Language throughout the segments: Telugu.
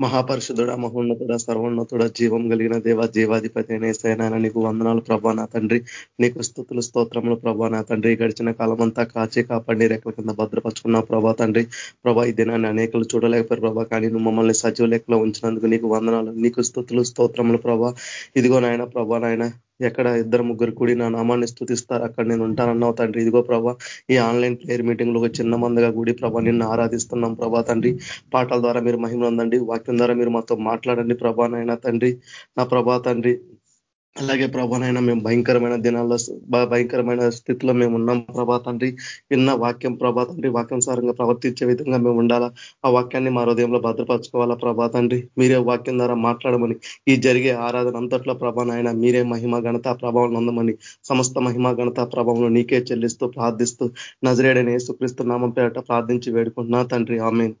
మహాపరిషుధుడ మహోన్నతుడ సర్వోన్నతుడ జీవం కలిగిన దేవ జీవాధిపతి అయిన నీకు వందనాలు ప్రభా నా తండ్రి. నీకు స్థుతులు స్తోత్రములు ప్రభా నా తండ్రి. గడిచిన కాలం అంతా కాచి కాపాడి రెక్కల కింద భద్రపరుచుకున్న ప్రభా తండ్రి. ప్రభా ఈ దినాన్ని అనేకలు చూడలేకపోయారు ప్రభా కానీ నువ్వు మమ్మల్ని సజీవ లెక్కలో ఉంచినందుకు నీకు వందనాలు నీకు స్థుతులు స్తోత్రములు ప్రభా. ఇదిగో నాయన ప్రభా నాయన ఎక్కడ ఇద్దరు ముగ్గురు కూడి నా నామాన్ని స్థుతిస్తారు అక్కడ నేను ఉంటానన్నావు తండ్రి. ఇదిగో ప్రభా ఈ ఆన్లైన్ ప్లేయర్ మీటింగ్లో చిన్న మందగా కూడి ప్రభా నిన్ను ఆరాధిస్తున్నాం ప్రభా తండ్రి. పాటల ద్వారా మీరు మహిమ ఉందండి వాక్యం ద్వారా మీరు మాతో మాట్లాడండి ప్రభా నాయన తండ్రి. నా ప్రభా తండ్రి అలాగే ప్రభానైనా మేము భయంకరమైన దినాల్లో భయంకరమైన స్థితిలో మేము ఉన్నాం ప్రభా తండ్రి. విన్న వాక్యం ప్రభా తండ్రి వాక్యం సారంగా ప్రవర్తించే విధంగా మేము ఉండాలా? ఆ వాక్యాన్ని మా హృదయంలో భద్రపరచుకోవాలా ప్రభా తండ్రి? మీరే వాక్యం ద్వారా మాట్లాడమని ఈ జరిగే ఆరాధన అంతట్లో ప్రభానైనా మీరే మహిమ ఘనత ప్రభావం అందమని సమస్త మహిమ ఘనత ప్రభావం నీకే చెల్లిస్తూ ప్రార్థిస్తూ నజరేడని యేసుక్రీస్తు నామం పేరట ప్రార్థించి వేడుకుంటున్నా తండ్రి. ఆమెన్.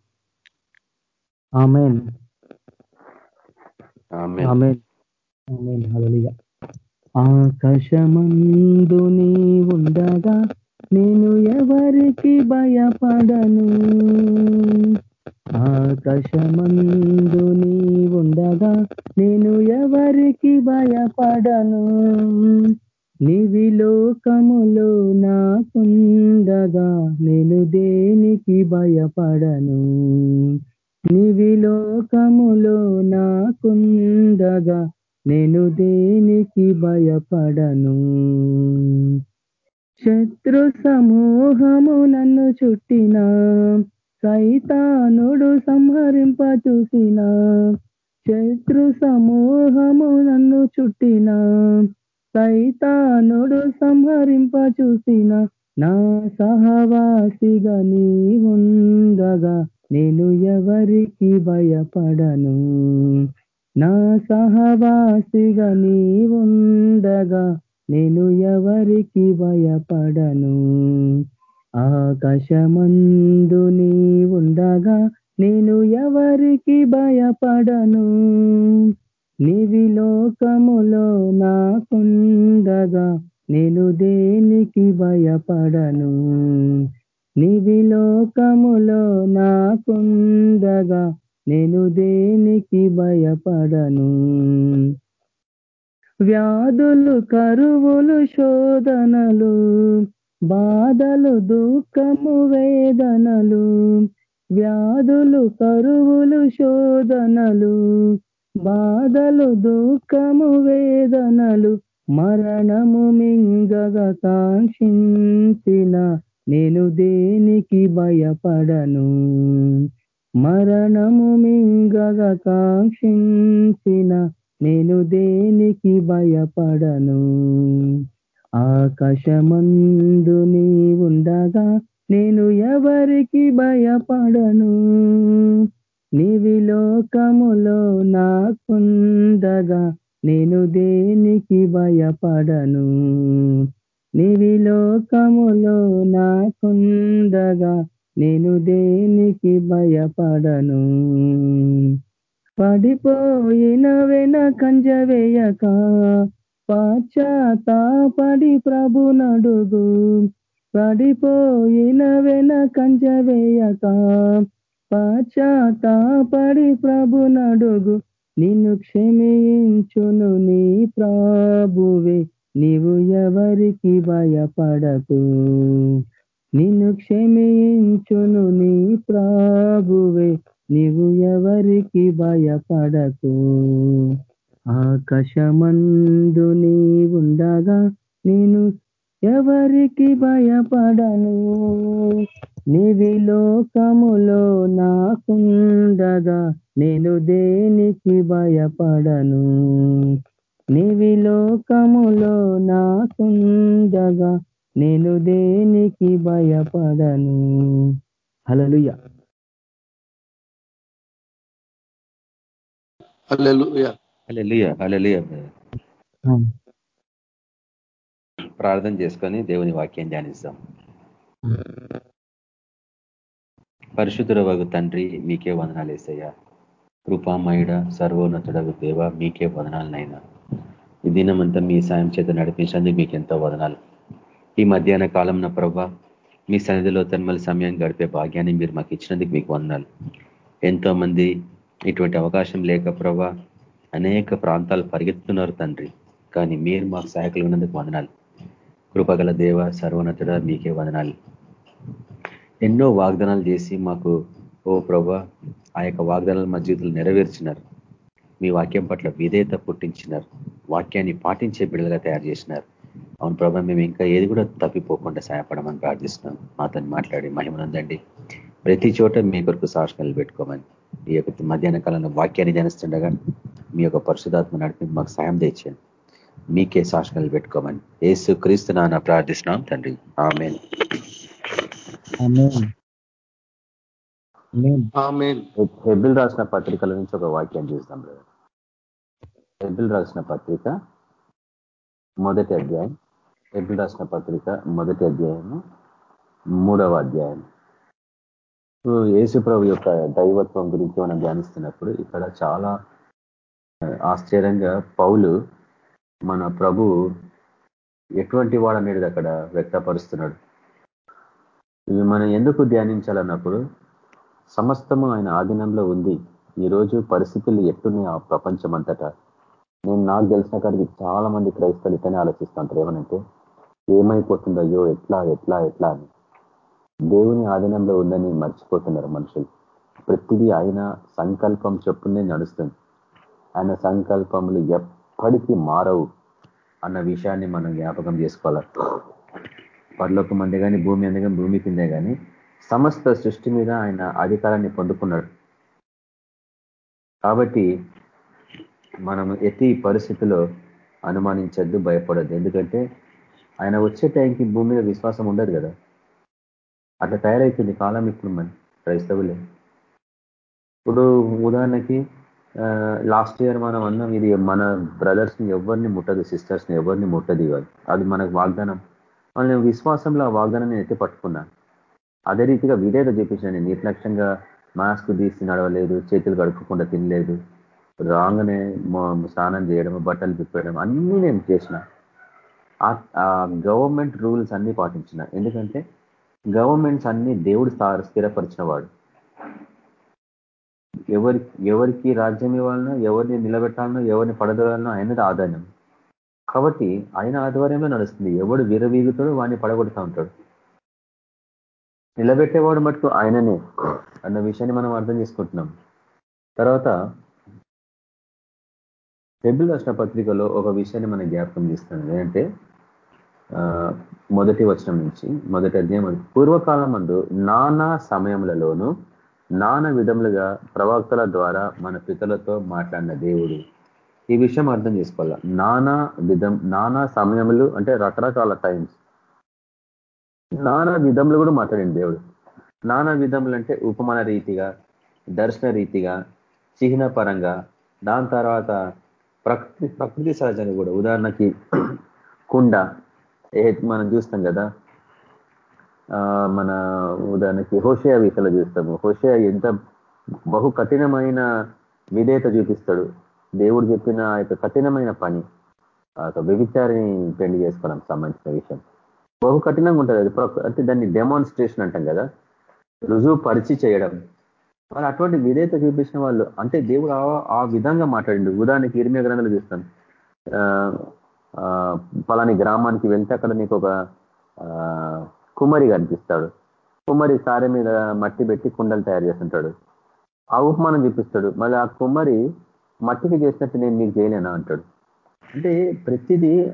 ఆకాశమందు నీ ఉండగా నేను ఎవరికి భయపడను? ఆకాశమందు నీ ఉండగా నేను ఎవరికి భయపడను? నివి లోకములో నాకుండగా నేను దేనికి భయపడను? నివి లోకములో నాకుండగా నేను దేనికి భయపడను? శత్రు సమూహము నన్ను చుట్టిన సైతానుడు సంహరింప చూసిన. శత్రు సమూహము నన్ను చుట్టిన సైతానుడు సంహరింప చూసిన. నా సహవాసిగా నీ ఉండగా నేను ఎవరికి భయపడను? నా సహవాసిగా నీ ఉండగా నేను ఎవరికి భయపడను? ఆకాశమందు నీ ఉండగా నేను ఎవరికి భయపడను? నీవి లోకములో నాకుండగా నేను దేనికి భయపడను? నీవి లోకములో నాకుండగా నేను దేనికి భయపడను? వ్యాధులు కరువులు శోధనలు బాధలు దుఃఖము వేదనలు వ్యాధులు కరువులు శోధనలు బాధలు దుఃఖము వేదనలు మరణము మింగగ కాంక్షించిన నేను దేనికి భయపడను? మరణము మింగగ కాంక్షించిన నేను దేనికి భయపడను? ఆకాశమందు నీ ఉండగా నేను ఎవరికి భయపడను? నీవి లోకములో నాకుండగా నేను దేనికి భయపడను? నీవి లోకములో నాకుండగా నేను దేనికి భయపడను? పడిపోయిన వెన కంజవేయక పాశ్చాత్తాపడి ప్రభు నడుగు. పడిపోయిన వెన కంజవేయక పాశ్చాత్తాపడి ప్రభు నడుగు. నిన్ను క్షమించును నీ ప్రభువే నీవు ఎవరికి భయపడకు? నిన్ను క్షమించును నీ ప్రాభువే నీవు ఎవరికి భయపడకు. ఆకాశమందు నీ ఉండగా నేను ఎవరికి భయపడను? నీవి లోకములో నాకుండగా నేను దేనికి భయపడను? నీవి లోకములో నాకుండగా నేను దేనికి భయపడను? హలలుయ ప్రార్థన చేసుకొని దేవుని వాక్యం ధ్యానిస్తాం. పరిశుద్ధుల వగు తండ్రి మీకే వదనాలు వేసయ్యా కృపామయుడ సర్వోన్నతుడగు దేవ మీకే వదనాలనైనా ఈ దినమంతా మీ సాయం చేత నడిపించడానికి మీకు ఎంతో వదనాలు. ఈ మధ్యాహ్న కాలంన ప్రభా మీ సన్నిధిలో తన్మల సమయం గడిపే భాగ్యాన్ని మీరు మాకు ఇచ్చినందుకు మీకు వందాలు ఎంతో మంది ఇటువంటి అవకాశం లేక ప్రభా అనేక ప్రాంతాలు పరిగెత్తుతున్నారు తండ్రి. కానీ మీరు మాకు సహాయకులు ఉన్నందుకు వందనాలు. కృపగల దేవ సర్వోన్నతుడ మీకే వదనాలు. ఎన్నో వాగ్దానాలు చేసి మాకు ఓ ప్రభా ఆ యొక్క వాగ్దానాలు మా జీవితంలో నెరవేర్చినారు. మీ వాక్యం పట్ల విధేయత పుట్టించినారు. వాక్యాన్ని పాటించే బిడ్డలుగా తయారు చేసినారు. అవును ప్రభా మేము ఇంకా ఏది కూడా తప్పిపోకుండా సహాయపడమని ప్రార్థిస్తున్నాం. మాతో మాట్లాడి మహిమనుందండి ప్రతి చోట మీ కొరకు సాక్షణాలు పెట్టుకోమని ఈ యొక్క మధ్యాహ్న కాలంలో వాక్యాన్ని జనిస్తుండగా మీ యొక్క పరిశుధాత్మ నడిపి మాకు సాయం తెచ్చాను మీకే సాక్షణాలు పెట్టుకోమని ఏసు క్రీస్తు నాన్న ప్రార్థిస్తున్నాం తండ్రి. ఆమె హెబిల్ రాసిన పత్రికల నుంచి ఒక వాక్యం చూస్తాం హెబిల్ రాసిన పత్రిక మొదటి అధ్యాయం హెబిల్ రాసిన పత్రిక మొదటి అధ్యాయము మూడవ అధ్యాయం యేసుప్రభు యొక్క దైవత్వం గురించి మనం ధ్యానిస్తున్నప్పుడు ఇక్కడ చాలా ఆశ్చర్యంగా పౌలు మన ప్రభు ఎటువంటి వాడనేది అక్కడ వ్యక్తపరుస్తున్నాడు. ఇవి మనం ఎందుకు ధ్యానించాలన్నప్పుడు సమస్తము ఆయన ఆధీనంలో ఉంది. ఈరోజు పరిస్థితులు ఎట్టున్నాయి ఆ ప్రపంచం అంతటా నేను నాకు తెలిసిన కాడికి చాలా మంది క్రైస్తవులు ఇతనే ఆలోచిస్తుంటారు. ఏమనంటే ఏమైపోతుందో అయ్యో ఎట్లా ఎట్లా ఎట్లా అని. దేవుని ఆధీనంలో ఉందని మర్చిపోతున్నారు మనుషులు. ప్రతిదీ ఆయన సంకల్పం చొప్పునే నడుస్తుంది. ఆయన సంకల్పములు ఎప్పటికీ మారవు అన్న విషయాన్ని మనం జ్ఞాపకం చేసుకోవాలి. పరలోకం అందే కానీ భూమి అందే కానీ భూమి కిందే కానీ సమస్త సృష్టి మీద ఆయన అధికారాన్ని పొందుకున్నాడు. కాబట్టి మనం ఎతి పరిస్థితిలో అనుమానించద్దు భయపడద్దు. ఎందుకంటే ఆయన వచ్చే టైంకి భూమి మీద విశ్వాసం ఉండదు కదా. అట్లా తయారైతుంది కాలం ఇప్పుడు మన క్రైస్తవులే. ఇప్పుడు ఉదాహరణకి లాస్ట్ ఇయర్ మనం అన్నాం ఇది మన బ్రదర్స్ని ఎవరిని ముట్టదు సిస్టర్స్ని ఎవరిని ముట్టదు అది మనకు వాగ్దానం. నేను విశ్వాసంలో ఆ వాగ్దానం నేనైతే పట్టుకున్నాను అదే రీతిగా విధేత చూపించాను నేను నిర్లక్ష్యంగా మాస్క్ తీసి నడవలేదు చేతులు కడుక్కోకుండా తినలేదు రాగానే స్నానం చేయడం బట్టలు తిప్పడం అన్నీ నేను చేసిన. గవర్నమెంట్ రూల్స్ అన్ని పాటించిన. ఎందుకంటే గవర్నమెంట్స్ అన్ని దేవుడు స్థిరపరిచిన వాడు ఎవరి ఎవరికి రాజ్యం ఇవ్వాలనో ఎవరిని నిలబెట్టాలనో ఎవరిని పడదోలాలనో ఆయనది ఆదాయం కాబట్టి ఆయన ఆధ్వర్యంలో నడుస్తుంది. ఎవడు విరవీగుతాడో వాడిని పడగొడుతూ ఉంటాడు. నిలబెట్టేవాడు మటుకు ఆయననే అన్న విషయాన్ని మనం అర్థం చేసుకుంటున్నాం. తర్వాత టెబుల్ రాసిన పత్రికలో ఒక విషయాన్ని మనం జ్ఞాపకం చేస్తుంది ఏంటంటే మొదటి వచనం నుంచి మొదటి అధ్యాయం పూర్వకాలం అందు నానా సమయములలోనూ నానా విధములుగా ప్రవక్తల ద్వారా మన పితలతో మాట్లాడిన దేవుడు. ఈ విషయం అర్థం చేసుకోవాలా? నానా విధం నానా సమయములు అంటే రకరకాల టైమ్స్ నానా విధములు కూడా మాట్లాడింది దేవుడు. నానా విధములు అంటే ఉపమాన రీతిగా దర్శన రీతిగా చిహ్న పరంగా దాని తర్వాత ప్రకృతి ప్రకృతి సహజంగా కూడా ఉదాహరణకి కుండ మనం చూస్తాం కదా. మన ఉదాహరణకి హోషయ విషయాలు చూస్తాము. హోషయ ఎంత బహు కఠినమైన విధేయత చూపిస్తాడు. దేవుడు చెప్పిన యొక్క కఠినమైన పని ఆ వ్యభిచారిని పెళ్ళి చేసుకోవడం సంబంధించిన విషయం. బహు కఠినంగా ఉంటుంది అది. అంటే దాన్ని డెమాన్స్ట్రేషన్ అంటాం కదా. రుజువు పరిచి చేయడం. వాళ్ళు అటువంటి విధేయత చూపించిన వాళ్ళు అంటే దేవుడు ఆ విధంగా మాట్లాడిండు. ఉదాహరణకి ఇరిమే గ్రంథాలు చూస్తాను పలాని గ్రామానికి వెళ్తే అక్కడ నీకు ఒక కుమ్మరి కనిపిస్తాడు. కుమ్మరి సారె మీద మట్టి పెట్టి కుండలు తయారు చేస్తుంటాడు. ఆ ఉపమానం చూపిస్తాడు. మళ్ళీ ఆ కుమ్మరి మట్టికి చేసినట్టు నేను నీకు చేయలేనా అంటాడు. అంటే ప్రతిదీ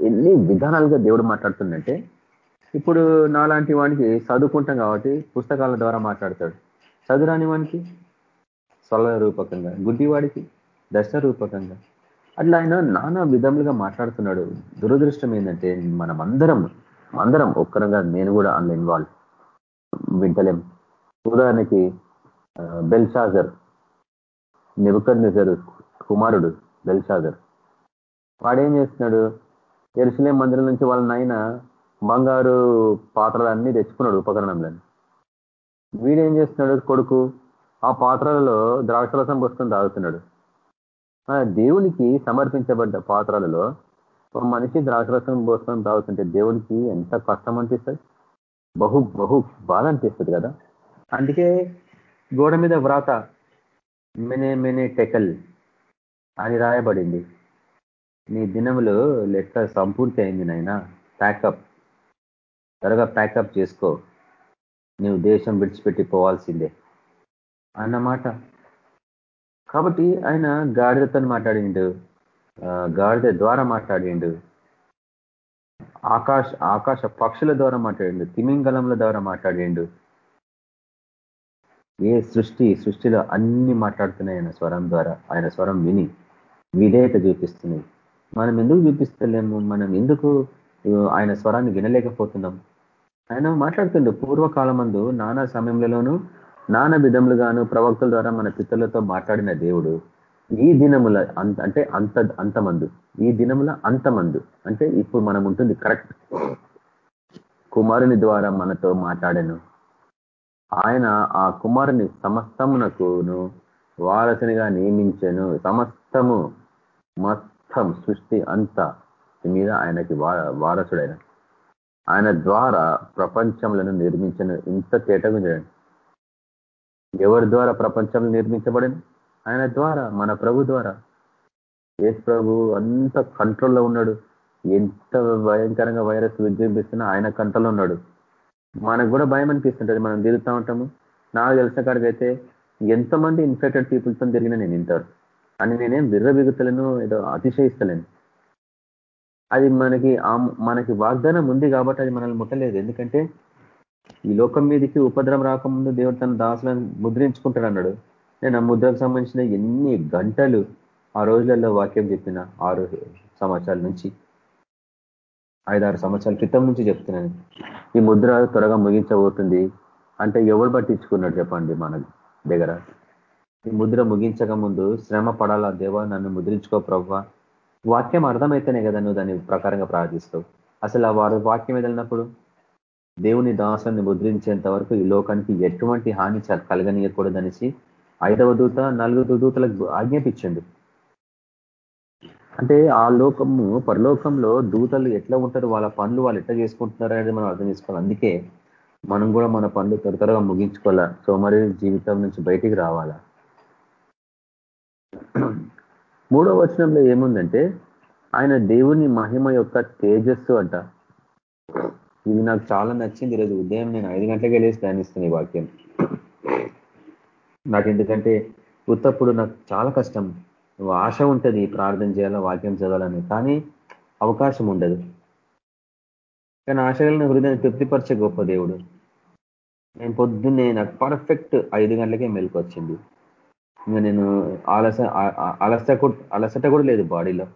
ఎన్ని విధానాలుగా దేవుడు మాట్లాడుతుందంటే ఇప్పుడు నాలాంటి వానికి చదువుకుంటాం కాబట్టి పుస్తకాల ద్వారా మాట్లాడతాడు. చదువురాని వానికి స్వల రూపకంగా గుడ్డివాడికి దశ రూపకంగా అట్లా ఆయన నానా విధములుగా మాట్లాడుతున్నాడు. దురదృష్టం ఏంటంటే మనం అందరం అందరం ఒక్కరంగా నేను కూడా అందులో ఇన్వాల్వ్ వింటలేం. ఉదాహరణకి బెల్షాజర్ నిబుకర్ నిజరు కుమారుడు బెల్షాజర్ వాడేం చేస్తున్నాడు? ఎరుసలేం మందిరం నుంచి వాళ్ళ నాయన బంగారు పాత్రలన్నీ తెచ్చుకున్నాడు ఉపకరణంలని. వీడేం చేస్తున్నాడు కొడుకు? ఆ పాత్రలలో ద్రాక్షరసం పోసుకొని తాగుతున్నాడు. దేవునికి సమర్పించబడ్డ పాత్రలలో ఒక మనిషి ద్రాక్షరసం పోసుకొని తాగుతుంటే దేవునికి ఎంత కష్టం అనిపిస్తుంది? బహు బహు బాధ అనిపిస్తుంది కదా? అందుకే గోడ మీద వ్రాత మెనే మెనే టెకల్ అని రాయబడింది. నీ దినములు లెక్క సంపూర్తి అయింది నాయన. ప్యాకప్ త్వరగా ప్యాకప్ చేసుకో. నీవు దేశం విడిచిపెట్టి పోవాల్సిందే. అన్నమాట. కాబట్టి ఆయన గాడిదతో మాట్లాడిండు. గాడిద ద్వారా మాట్లాడిండు. ఆకాశ ఆకాశ పక్షుల ద్వారా మాట్లాడిండు. తిమింగళంల ద్వారా మాట్లాడిండు. ఏ సృష్టి సృష్టిలో అన్ని మాట్లాడుతున్నాయి ఆయన స్వరం ద్వారా ఆయన స్వరం విని విధేయత చూపిస్తున్నాయి. మనం ఎందుకు చూపిస్తలేము? మనం ఎందుకు ఆయన స్వరాన్ని వినలేకపోతున్నాం? ఆయన మాట్లాడుతుండు. పూర్వకాలమందు నానా సమయంలోనూ నానా విధములుగాను ప్రవక్తల ద్వారా మన పితరులతో మాట్లాడిన దేవుడు ఈ దినముల అంత అంటే అంత అంతమందు ఈ దినముల అంతమందు అంటే ఇప్పుడు మనం ఉంటుంది కరెక్ట్ కుమారుని ద్వారా మనతో మాట్లాడాను. ఆయన ఆ కుమారుని సమస్తమునకును వారసునిగా నియమించాను. సమస్తము మొత్తం సృష్టి అంతా మీద ఆయనకి వారసుడైన. ఆయన ద్వారా ప్రపంచంలో నిర్మించను. ఇంత తేటగా చూడండి ఎవరి ద్వారా ప్రపంచం నిర్మించబడింది? ఆయన ద్వారా మన ప్రభు ద్వారా. ఏ ప్రభు అంత కంట్రోల్లో ఉన్నాడు. ఎంత భయంకరంగా వైరస్ విజృంభిస్తున్నా ఆయన కంట్రోల్లో ఉన్నాడు. మనకు కూడా భయం అనిపిస్తుంటది. మనం తిరుగుతూ ఉంటాము. నాకు తెలిసిన కాడికైతే ఎంతమంది ఇన్ఫెక్టెడ్ పీపుల్స్తో తిరిగిన నేను ఇంటారు అని నేనేం బిర్రబిగుతలను ఏదో అతిశయిస్తలేను. అది మనకి మనకి వాగ్దానం ఉంది కాబట్టి అది మనల్ని ముట్టలేదు. ఎందుకంటే ఈ లోకం మీదకి ఉపద్రవం రాకముందు దేవుడు తన దాసులను ముద్రించుకుంటాడు అన్నాడు నేను ఆ ముద్రకు సంబంధించిన ఎన్ని గంటలు ఆ రోజులలో వాక్యం చెప్పిన ఆరు సంవత్సరాల నుంచి ఐదారు సంవత్సరాల క్రితం నుంచి చెప్తున్నాను. ఈ ముద్ర త్వరగా ముగించబోతుంది. అంటే ఎవరు పట్టించుకున్నాడు చెప్పండి మన దగ్గర. ఈ ముద్ర ముగించక ముందు శ్రమ పడాలా దేవా నన్ను ముద్రించుకో ప్రభావ వాక్యం అర్థమైతేనే కదా నువ్వు దాని ప్రకారంగా ప్రార్థిస్తావు. అసలు ఆ వారు వాక్యం వెళ్ళినప్పుడు దేవుని దాసాన్ని ముద్రించేంత వరకు ఈ లోకానికి ఎటువంటి హాని కలగనీయకూడదనేసి ఐదవ దూత నలుగురు దూతలకు ఆజ్ఞాపించండు. అంటే ఆ లోకము పరలోకంలో దూతలు ఎట్లా ఉంటారు? వాళ్ళ పనులు వాళ్ళు ఎట్లా చేసుకుంటున్నారు అనేది మనం అర్థం చేసుకోవాలి. అందుకే మనం కూడా మన పనులు త్వర త్వరగా ముగించుకోవాలా. సోమరి జీవితం నుంచి బయటికి రావాలా? మూడో వచనంలో ఏముందంటే ఆయన దేవుని మహిమ యొక్క తేజస్సు అంట. ఇది నాకు చాలా నచ్చింది ఈరోజు ఉదయం నేను ఐదు గంటలకే లేసి ధ్యానిస్తున్న ఈ వాక్యం. నాకు ఎందుకంటే ఉత్తప్పుడు నాకు చాలా కష్టం. ఆశ ఉంటుంది ప్రార్థన చేయాలా వాక్యం చదవాలని కానీ అవకాశం ఉండదు. కానీ ఆశలను హృదయం తృప్తిపరిచే గొప్ప దేవుడు. నేను పొద్దున్నే నాకు పర్ఫెక్ట్ ఐదు గంటలకే మెలకు ఇంకా నేను ఆలస అలసట అలసట కూడా లేదు బాడీలో.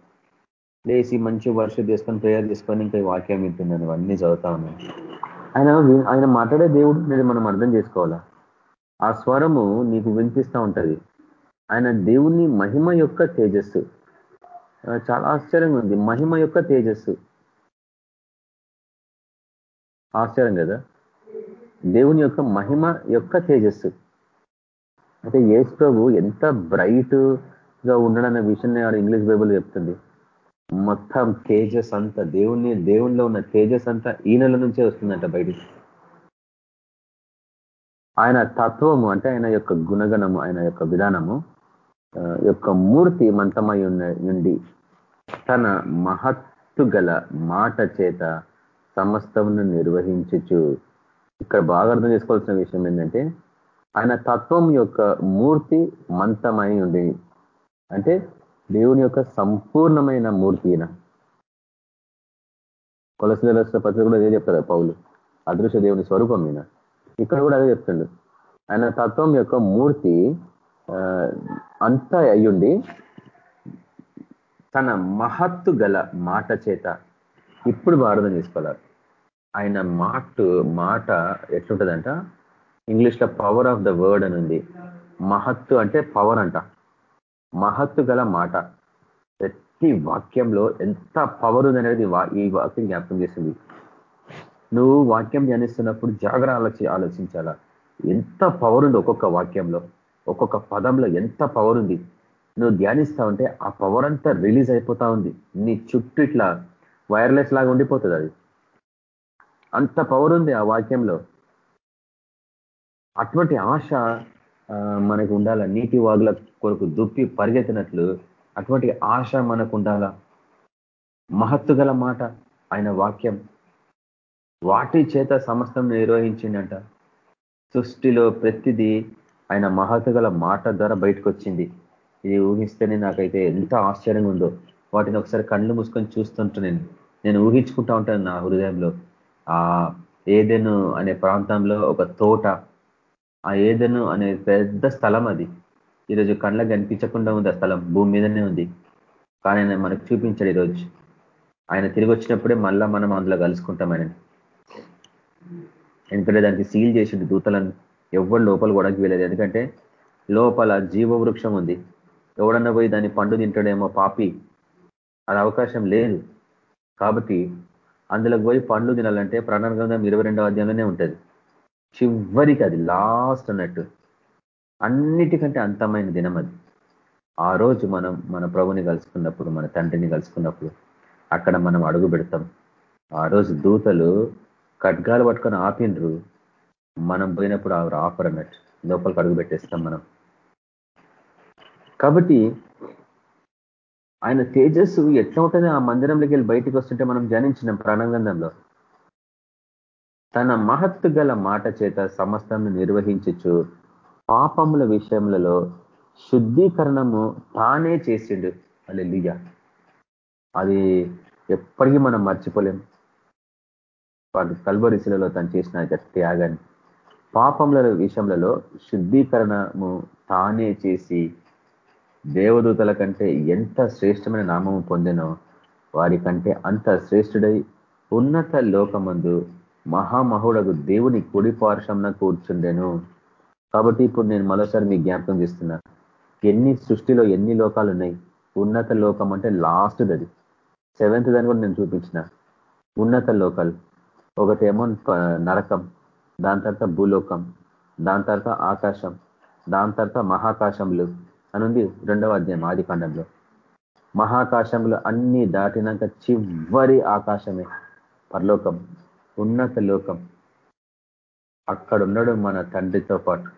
లేచి మంచి వర్షం తీసుకొని ప్రేయర్ చేసుకొని ఇంకా వాక్యం వింటున్నాను. అన్నీ చదువుతా ఉన్నాను ఆయన ఆయన మాట్లాడే దేవుడు అనేది మనం అర్థం చేసుకోవాలా? ఆ స్వరము నీకు వినిపిస్తూ ఉంటుంది. ఆయన దేవుని మహిమ యొక్క తేజస్సు. చాలా ఆశ్చర్యంగా ఉంది. మహిమ యొక్క తేజస్సు. ఆశ్చర్యం కదా? దేవుని యొక్క మహిమ యొక్క తేజస్సు. అంటే యేసు ప్రభు ఎంత బ్రైట్గా ఉండడన్న విషయాన్ని ఆడ ఇంగ్లీష్ బైబుల్ చెప్తుంది. మొత్తం తేజస్ అంతా దేవుని దేవునిలో ఉన్న తేజస్ అంతా ఈయనల నుంచే వస్తుందంట బయటికి. ఆయన తత్వము అంటే ఆయన యొక్క గుణగణము ఆయన యొక్క విధానము యొక్క మూర్తి మంతమై ఉండి తన మహత్తు గల మాట చేత సమస్తమును నిర్వహించచ్చు ఇక్కడ బాగా అర్థం చేసుకోవాల్సిన విషయం ఏంటంటే ఆయన తత్వం యొక్క మూర్తి మంతమై ఉండి అంటే దేవుని యొక్క సంపూర్ణమైన మూర్తి ఈయన. కొలసిన పత్రిక కూడా అదే చెప్తారు పౌలు. అదృశ్య దేవుని స్వరూపం ఈయన. ఇక్కడ కూడా అదే చెప్తుండు. ఆయన తత్వం యొక్క మూర్తి అంతా అయ్యుండి తన మహత్తు గల మాట చేత ఇప్పుడు భారతం చేసుకోవాలి. ఆయన మాట మాట ఎట్లుంటుందంట? ఇంగ్లీష్లో పవర్ ఆఫ్ ద వర్డ్ అని ఉంది. మహత్తు అంటే పవర్ అంట. మహత్తు గల మాట. ప్రతి వాక్యంలో ఎంత పవర్ ఉంది అనేది ఈ వాక్యం జ్ఞాపకం చేస్తుంది నువ్వు వాక్యం ధ్యానిస్తున్నప్పుడు జాగ్రత్త ఆలోచి ఆలోచించాలా? ఎంత పవర్ ఉంది ఒక్కొక్క వాక్యంలో? ఒక్కొక్క పదంలో ఎంత పవర్ ఉంది? నువ్వు ధ్యానిస్తా ఉంటే ఆ పవర్ అంతా రిలీజ్ అయిపోతా ఉంది. నీ చుట్టూ ఇట్లా వైర్లెస్ లాగా ఉండిపోతుంది అది. అంత పవర్ ఉంది ఆ వాక్యంలో. అటువంటి ఆశ మనకు ఉండాల నీటి వాగుల కొరకు దుప్పి పరిగెత్తినట్లు అటువంటి ఆశ మనకు ఉండాలా. మహత్తు మాట ఆయన వాక్యం. వాటి చేత సమస్తం నిర్వహించిందంట సృష్టిలో ప్రతిదీ ఆయన మహత్తుగల మాట ద్వారా బయటకు వచ్చింది ఇది ఊహిస్తేనే నాకైతే ఎంత ఆశ్చర్యంగా ఉందో. వాటిని ఒకసారి కళ్ళు మూసుకొని చూస్తుంటా నేను నేను ఊహించుకుంటా ఉంటాను నా హృదయంలో. ఆ ఏదెను అనే ప్రాంతంలో ఒక తోట ఆ ఏదను అనే పెద్ద స్థలం అది. ఈరోజు కళ్ళకు కనిపించకుండా ఉంది ఆ స్థలం. భూమి మీదనే ఉంది. కానీ ఆయన మనకు చూపించాడు ఈరోజు. ఆయన తిరిగి వచ్చినప్పుడే మళ్ళా మనం అందులో కలుసుకుంటాం ఆయన ఎందుకంటే దానికి సీల్ చేసిండు దూతలను ఎవరు లోపల కూడా వీలేదు ఎందుకంటే లోపల జీవవృక్షం ఉంది. ఎవడన్నా పోయి దాన్ని పండు తింటాడేమో పాపి. అది అవకాశం లేదు. కాబట్టి అందులోకి పోయి పండ్లు తినాలంటే ప్రణాళిక ఇరవై రెండవ అధ్యాయంలోనే ఉంటుంది. చివరికి అది లాస్ట్ అన్నట్టు. అన్నిటికంటే అంతమైన దినం అది. ఆ రోజు మనం మన ప్రభుని కలుసుకున్నప్పుడు మన తండ్రిని కలుసుకున్నప్పుడు అక్కడ మనం అడుగు పెడతాం. ఆ రోజు దూతలు ఖడ్గాలు పట్టుకొని ఆపిండ్రు. మనం పోయినప్పుడు ఆవిడ ఆఫర్ అన్నట్టు. లోపలికి అడుగు పెట్టేస్తాం మనం. కాబట్టి ఆయన తేజస్సు ఎట్లా ఉంటుంది? ఆ మందిరంలోకి వెళ్ళి బయటకు వస్తుంటే మనం జనించినాం ప్రాణగంధంలో తన మహత్తు మాట చేత సమస్తాన్ని నిర్వహించచ్చు పాపముల విషయములలో శుద్ధీకరణము తానే చేసిండు. లియ అది ఎప్పటికీ మనం మర్చిపోలేం. కల్వరిశిలలో తను చేసిన త్యాగాన్ని. పాపముల విషయములలో శుద్ధీకరణము తానే చేసి దేవదూతల కంటే ఎంత శ్రేష్టమైన నామము పొందినో వారి కంటే అంత శ్రేష్ఠుడై ఉన్నత లోకమందు మహామహుడకు దేవుని కుడి పార్శ్వంన కూర్చుండెను. కాబట్టి ఇప్పుడు నేను మరోసారి మీకు జ్ఞాపకం చేస్తున్నా. ఎన్ని సృష్టిలో ఎన్ని లోకాలు ఉన్నాయి ఉన్నత లోకం అంటే లాస్ట్ అది. సెవెంత్ దాన్ని కూడా నేను చూపించిన. ఉన్నత లోకాలు. ఒకటేమో నరకం. దాని తర్వాత భూలోకం. దాని తర్వాత ఆకాశం. దాని తర్వాత మహాకాశములు అనుంది రెండవ అధ్యాయం ఆది కాండంలో. మహాకాశములు అన్ని దాటినాక చివరి ఆకాశమే. పరలోకం. ఉన్నత లోకం. అక్కడున్నాడు మన తండ్రితో పాటు.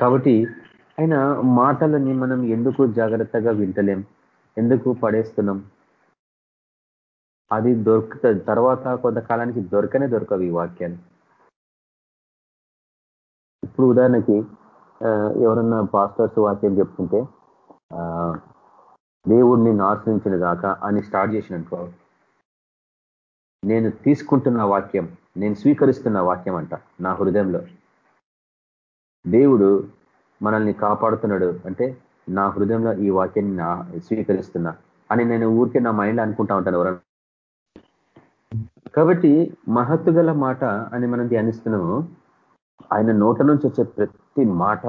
కాబట్టి ఆయన మాటలని మనం ఎందుకు జాగ్రత్తగా వింటలేం? ఎందుకు పడేస్తున్నాం? అది దొరుకుతుంది తర్వాత కొంతకాలానికి దొరకనే దొరకవు ఈ వాక్యాలు. ఇప్పుడు ఉదాహరణకి ఎవరన్నా పాస్టర్స్ వాక్యం చెప్తుంటే దేవుడిని నాశనించిన దాకా అని స్టార్ట్ చేసినట్టుకో నేను తీసుకుంటున్న వాక్యం నేను స్వీకరిస్తున్న వాక్యం అంట నా హృదయంలో. దేవుడు మనల్ని కాపాడుతున్నాడు అంటే నా హృదయంలో ఈ వాక్యాన్ని నా స్వీకరిస్తున్నా అని నేను ఊరికే నా మైండ్ అనుకుంటా ఉంటాను ఎవరన్నా. కాబట్టి మహత్తుగల మాట అని మనం ధ్యానిస్తున్నాము. ఆయన నోట నుంచి వచ్చే ప్రతి మాట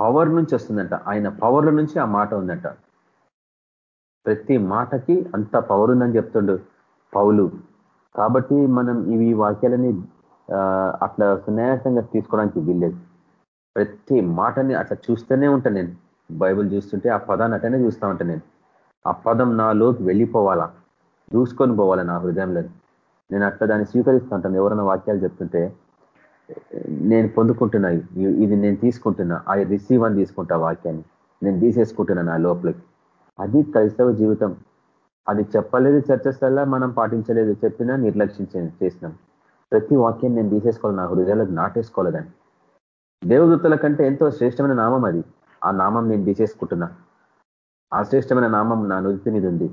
పవర్ నుంచి వస్తుందంట. ఆయన పవర్ల నుంచి ఆ మాట ఉందంట. ప్రతి మాటకి అంత పవర్ ఉందని చెప్తుండు. పౌలు. కాబట్టి మనం ఇవి వాక్యాలని అట్లా సున్యాసంగా తీసుకోవడానికి వీల్లేదు. ప్రతి మాటని అట్లా చూస్తూనే ఉంటాను నేను. బైబుల్ చూస్తుంటే ఆ పదాన్ని అట్లనే చూస్తూ ఉంటాను నేను. ఆ పదం నాలోకి వెళ్ళిపోవాలా? చూసుకొని పోవాలా నా హృదయంలో? నేను అట్లా దాన్ని స్వీకరిస్తూ ఉంటాను. ఎవరైనా వాక్యాలు చెప్తుంటే నేను పొందుకుంటున్నా ఇది నేను తీసుకుంటున్నా ఆ రిసీవ్ అని తీసుకుంటా వాక్యాన్ని. నేను తీసేసుకుంటున్నా నా లోపలికి. అది క్రైస్తవ జీవితం. అది చెప్పలేదు చర్చస్టల్లా మనం పాటించలేదు చెప్పినా నిర్లక్ష్యం చేసినాం. ప్రతి వాక్యం నేను తీసేసుకోవాలి నా హృదయాలకు నాటేసుకోలేదని దేవదూతల కంటే ఎంతో శ్రేష్టమైన నామం అది. ఆ నామం నేను తీసేసుకుంటున్నా. ఆ శ్రేష్టమైన నామం నా నుదితి మీద ఉంది.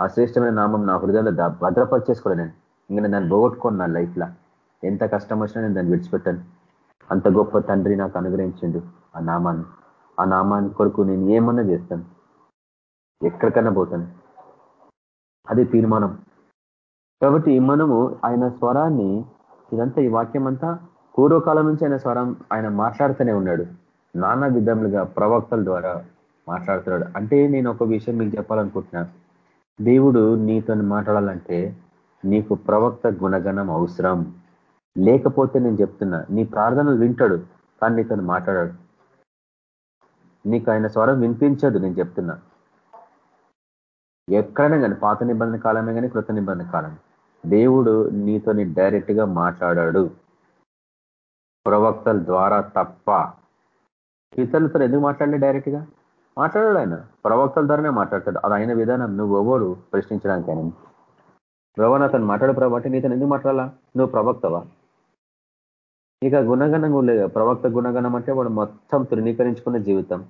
ఆ శ్రేష్టమైన నామం నా హృదయంలో భద్రపరిచేసుకోలే నేను. ఇంకా దాన్ని పోగొట్టుకోను నా లైఫ్లో. ఎంత కష్టం వచ్చినా నేను దాన్ని విడిచిపెట్టాను. అంత గొప్ప తండ్రి నాకు అనుగ్రహించండు ఆ నామాన్ని. ఆ నామాన్ని కొరకు నేను ఏమన్నా చేస్తాను? ఎక్కడికన్నా పోతాను. అది తీర్మానం. కాబట్టి మనము ఆయన స్వరాన్ని ఇదంతా ఈ వాక్యం అంతా పూర్వకాలం నుంచి ఆయన స్వరం ఆయన మాట్లాడుతూనే ఉన్నాడు. నానా విధములుగా ప్రవక్తల ద్వారా మాట్లాడుతున్నాడు. అంటే నేను ఒక విషయం మీకు చెప్పాలనుకుంటున్నా. దేవుడు నీతో మాట్లాడాలంటే నీకు ప్రవక్త గుణగణం అవసరం. లేకపోతే నేను చెప్తున్నా నీ ప్రార్థనలు వింటాడు కానీ నీతో మాట్లాడాడు. నీకు ఆయన స్వరం వినిపించదు నేను చెప్తున్నా. ఎక్కడైనా కానీ పాత నిబంధన కాలమే కానీ కృత నిబంధన కాలం దేవుడు నీతోని డైరెక్ట్గా మాట్లాడాడు. ప్రవక్తల ద్వారా తప్ప ఇతరులతో ఎందుకు మాట్లాడలే డైరెక్ట్గా? మాట్లాడాడు ఆయన. ప్రవక్తల ద్వారానే మాట్లాడతాడు. అది అయిన విధానం. నువ్వు ఎవరు? ప్రశ్నించడానికి ఆయన అతను మాట్లాడు ప్రభాటి నీతో ఎందుకు మాట్లాడాలా? నువ్వు ప్రవక్తవా? ఇక గుణగణం లేదు ప్రవక్త గుణగణం అంటే వాడు మొత్తం తృణీకరించుకున్న జీవితం.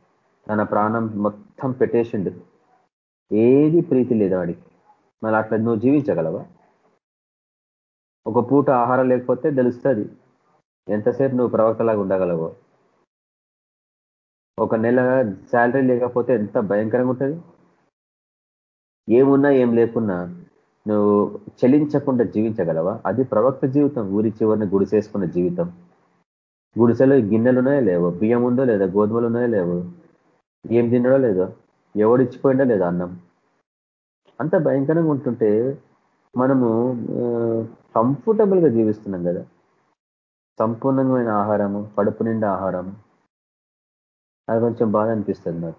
తన ప్రాణం మొత్తం పెట్టేసిండు. ఏది ప్రీతి లేదు వాడికి. మళ్ళీ అట్లా నువ్వు జీవించగలవా? ఒక పూట ఆహారం లేకపోతే తెలుస్తుంది. ఎంతసేపు నువ్వు ప్రవక్తలాగా ఉండగలవో? ఒక నెల శాలరీ లేకపోతే ఎంత భయంకరంగా ఉంటుంది? ఏమున్నా ఏం లేకున్నా నువ్వు చలించకుండా జీవించగలవా? అది ప్రవక్త జీవితం ఊరి చివరిని గుడిసేసుకున్న జీవితం. గుడిసెలో గిన్నెలు ఉన్నాయో లేవో? బియ్యం ఉందో లేదో? గోధుమలు ఉన్నాయో లేవో? ఏం తిన్నాడో లేదో? ఎవడిచ్చిపోయిండో లేదా అన్నం? అంత భయంకరంగా ఉంటుంటే మనము కంఫర్టబుల్గా జీవిస్తున్నాం కదా. సంపూర్ణమైన ఆహారము కడుపు నిండా ఆహారము. అది కొంచెం బాధ అనిపిస్తుంది నాకు.